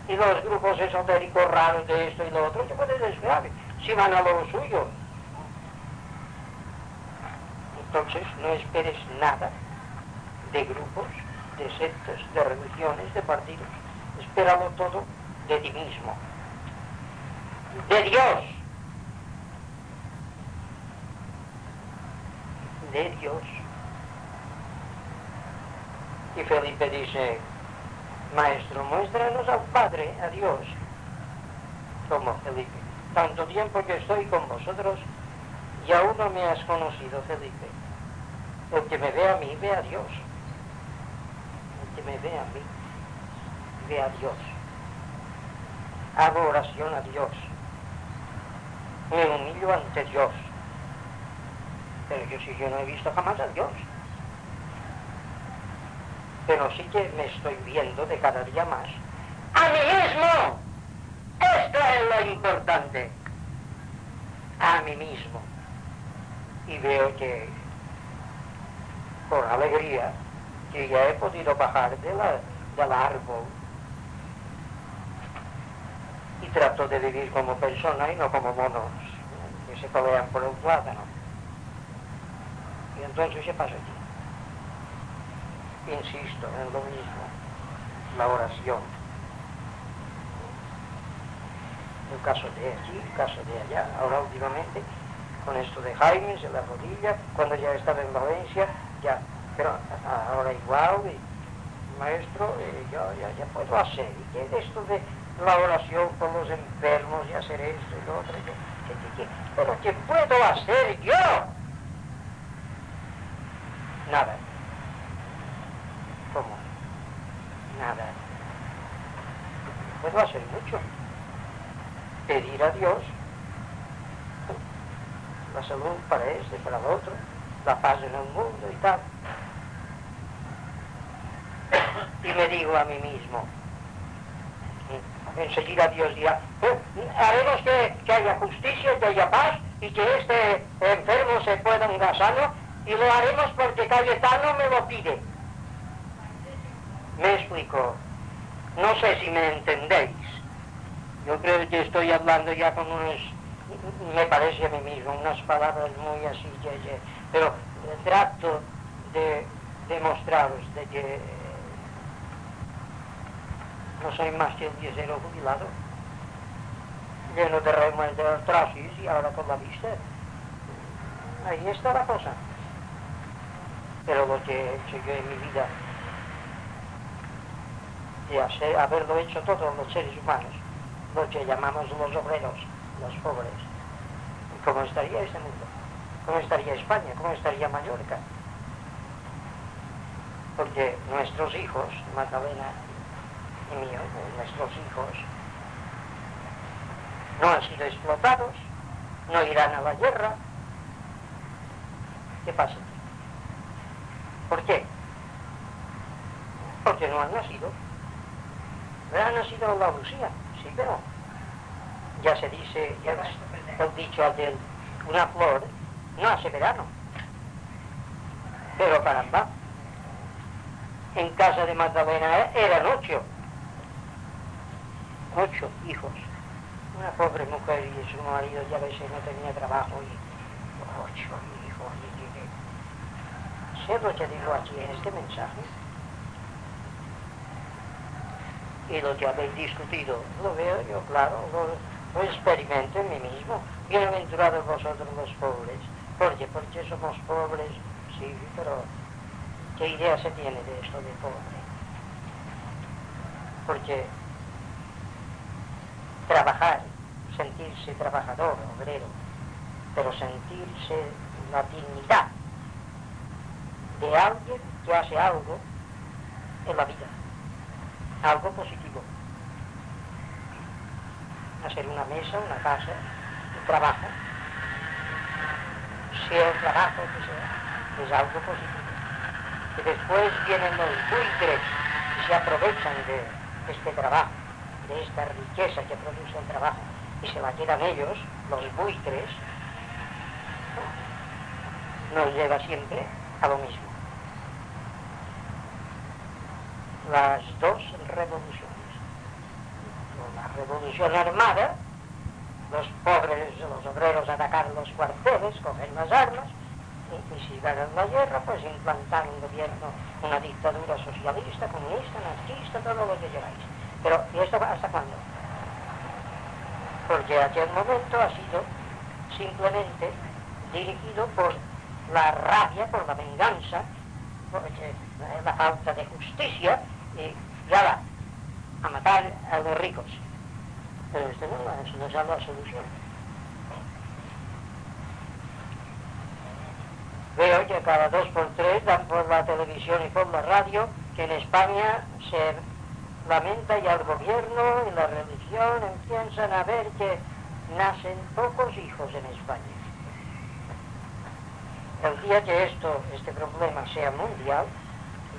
y los grupos esotéricos raros de esto y lo otro, ¿qué puedes esperar si van a lo suyo? Entonces no esperes nada de grupos, de sectas, de religiones, de partidos. Espéralo todo de ti mismo, de Dios, de Dios. Y Felipe dice, Maestro, muéstranos al Padre, a Dios. Como Felipe, tanto tiempo que estoy con vosotros y aún no me has conocido, Felipe. El que me ve a mí, ve a Dios. El que me ve a mí, ve a Dios. Hago oración a Dios. Me humillo ante Dios. Pero yo sí, yo no he visto jamás a Dios pero sí que me estoy viendo de cada día más. ¡A mí mismo! Esto es lo importante. A mí mismo. Y veo que, por alegría, que ya he podido bajar de la, del árbol y trato de vivir como persona y no como monos que se pelean por el plátano. Y entonces, ¿qué pasa? Insisto en lo mismo, la oración. Un caso de aquí, un caso de allá. Ahora últimamente, con esto de Jaime, en la rodilla, cuando ya estaba en Valencia, ya, pero ahora igual, maestro, eh, yo ya, ya, puedo hacer. ¿Y qué es esto de la oración por los enfermos y hacer esto y lo otro? pero ¿qué puedo hacer yo? Nada. ¿Cómo? Nada. Puedo hacer mucho. Pedir a Dios la salud para este, para el otro, la paz en el mundo y tal. Y me digo a mí mismo, enseguida Dios dirá, eh, haremos que, haya justicia, que haya paz y que este enfermo se pueda dar sano y lo haremos porque Cayetano me lo pide. Me explico. No sé si me entendéis. Yo creo que estoy hablando ya con unos, me parece a mí mismo, unas palabras muy así, pero trato de demostraros de que no soy más que un diezero jubilado, lleno de remas de artrosis y ahora con la vista. Ahí está la cosa. Pero lo que he hecho yo en mi vida, y haberlo hecho todos los seres humanos, lo que llamamos los obreros, los pobres, ¿cómo estaría este mundo? ¿Cómo estaría España? ¿Cómo estaría Mallorca? Porque nuestros hijos, Magdalena y mío, nuestros hijos, no han sido explotados, no irán a la guerra. ¿Qué pasa? ¿Por qué? Porque no han nacido. Han nacido en la Lucía, sí, pero ya se dice, ya el dicho aquel, una flor no hace verano. Pero caramba, en casa de Magdalena eran ocho, ocho hijos. Una pobre mujer y su marido ya a veces no tenía trabajo y ocho hijos. Y, sé lo que digo aquí en este mensaje. Y lo que habéis discutido, lo veo yo, claro, lo, experimento en mí mismo. Bienaventurados vosotros los pobres. ¿Por qué? Porque somos pobres, sí, pero ¿qué idea se tiene de esto de pobre? Porque trabajar, sentirse trabajador, obrero, pero sentirse la dignidad de alguien que hace algo en la vida, algo positivo. Hacer una mesa, una casa, un trabajo, sea el trabajo que sea, es algo positivo. Y después vienen los buitres y se aprovechan de este trabajo de esta riqueza que produce el trabajo y se la quedan ellos, los buitres, nos lleva siempre a lo mismo. Las dos revoluciones. Revolución armada, los pobres, los obreros atacan los cuarteles, cogen las armas, y, si ganan la guerra, pues implantar un gobierno, una dictadura socialista, comunista, anarquista, todo lo que queráis pero, ¿y esto hasta cuándo? Porque aquel momento ha sido simplemente dirigido por la rabia, por la venganza, por la falta de justicia, y ya va, a matar a los ricos. Pero esto no, eso no es la solución. Veo que cada dos por tres dan por la televisión y por la radio que en España se lamenta y al gobierno y la religión empiezan a ver que nacen pocos hijos en España. El día que esto, este problema sea mundial,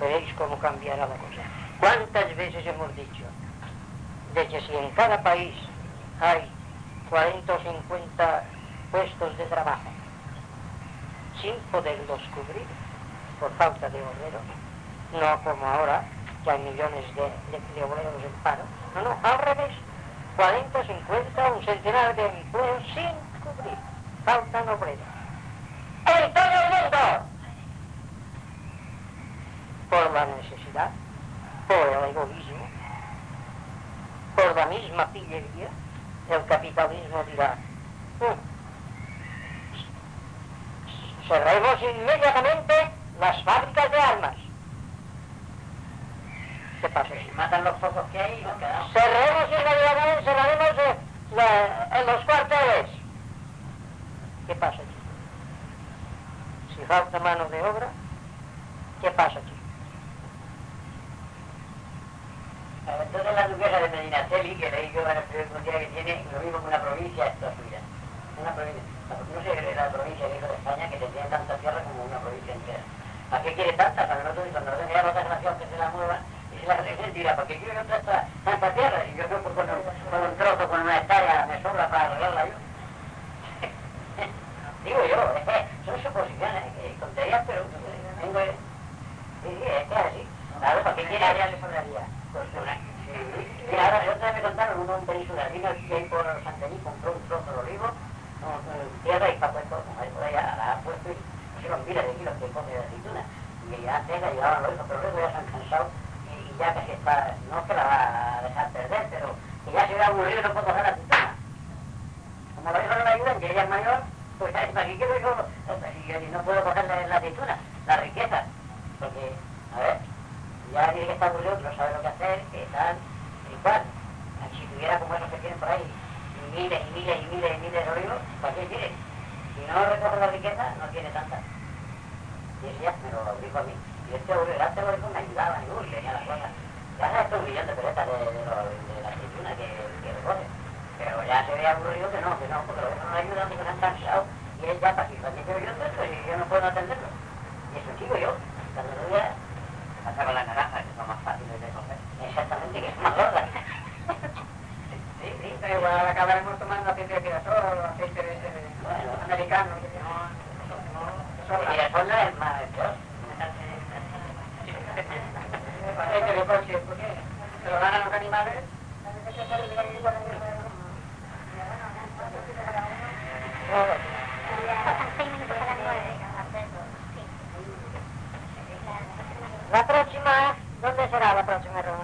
veréis cómo cambiará la cosa. ¿Cuántas veces hemos dicho de que si en cada país hay 40 o 50 puestos de trabajo sin poderlos cubrir por falta de obreros, no como ahora que hay millones de, obreros en paro. No, no, al revés. 40, 50, un centenar de empleos sin cubrir. Faltan obreros. ¡En todo el mundo! Por la necesidad, por el egoísmo, por la misma pillería, el capitalismo dirá, mm, cerremos inmediatamente las fábricas de armas ¿Qué pasa? Si matan los pocos que hay, no quedamos. Cerremos inmediatamente, cerraremos eh, en los cuarteles. ¿Qué pasa aquí? Si falta mano de obra, ¿qué pasa aquí? Entonces la duquesa de Medina Celi, que leí yo en el periódico que tiene lo mismo que una provincia, esta suya. Una provincia, no sé, la provincia de España que tiene tanta tierra como una provincia entera. ¿Para qué quiere tanta? Para que no, cuando no tenga otra nación que se la mueva, es mentira, porque yo no tanta, tanta tierra y yo creo que con, con un trozo, con una hectárea me sobra para arreglarla yo. Digo yo, son suposiciones, tonterías, pero tengo... Sí, sí, es que así. Claro, ¿para qué quiere ya le sobraría. Y ahora, yo otra me uno en Península, vino que hay por Santaní, compró un trozo de olivo, tierra y para puesto, allá, la ha puesto y hicieron miles de kilos de coge de aceituna. Y antes la llevaban los hijos, pero luego ya se han cansado y, y ya casi está, no que la va a dejar perder, pero que ya se hubiera aburrido y no puedo coger la aceituna. Como los hijos no le ayudan, que ella es mayor, pues ¿para qué quiero yo? Si no puedo cogerle la aceituna, la riqueza, porque, a ver, ya tiene que estar aburrido, no sabe lo que hacer, que tal, y cual. Si tuviera como esos que tienen por ahí, miles y miles y miles y miles de olivos, ¿para qué quiere? Si no recoge la riqueza, no tiene tanta. Y eso ya me lo dijo a mí. Y este aburrido, este aburrido me ayudaba, ni uy, venía las cosas. Ya no es un millón de pesetas de, de, lo, de la que, que recoge. Pero ya se veía aburrido que no, que no, porque los no ayudan, que se han cansado. Y él ya para que yo esto y yo no puedo atenderlo. Y eso sigo yo. Cada día pasa con las naranjas, que son más fáciles de coger. Exactamente, que son más gordas. sí, sí, pero igual acabaremos tomando aceite de girasol aceite de, de, bueno, americano, que no... no, no el es más. Aceite de coche, ¿por qué? Se lo dan los animales. La próxima, ¿dónde será la próxima reunión?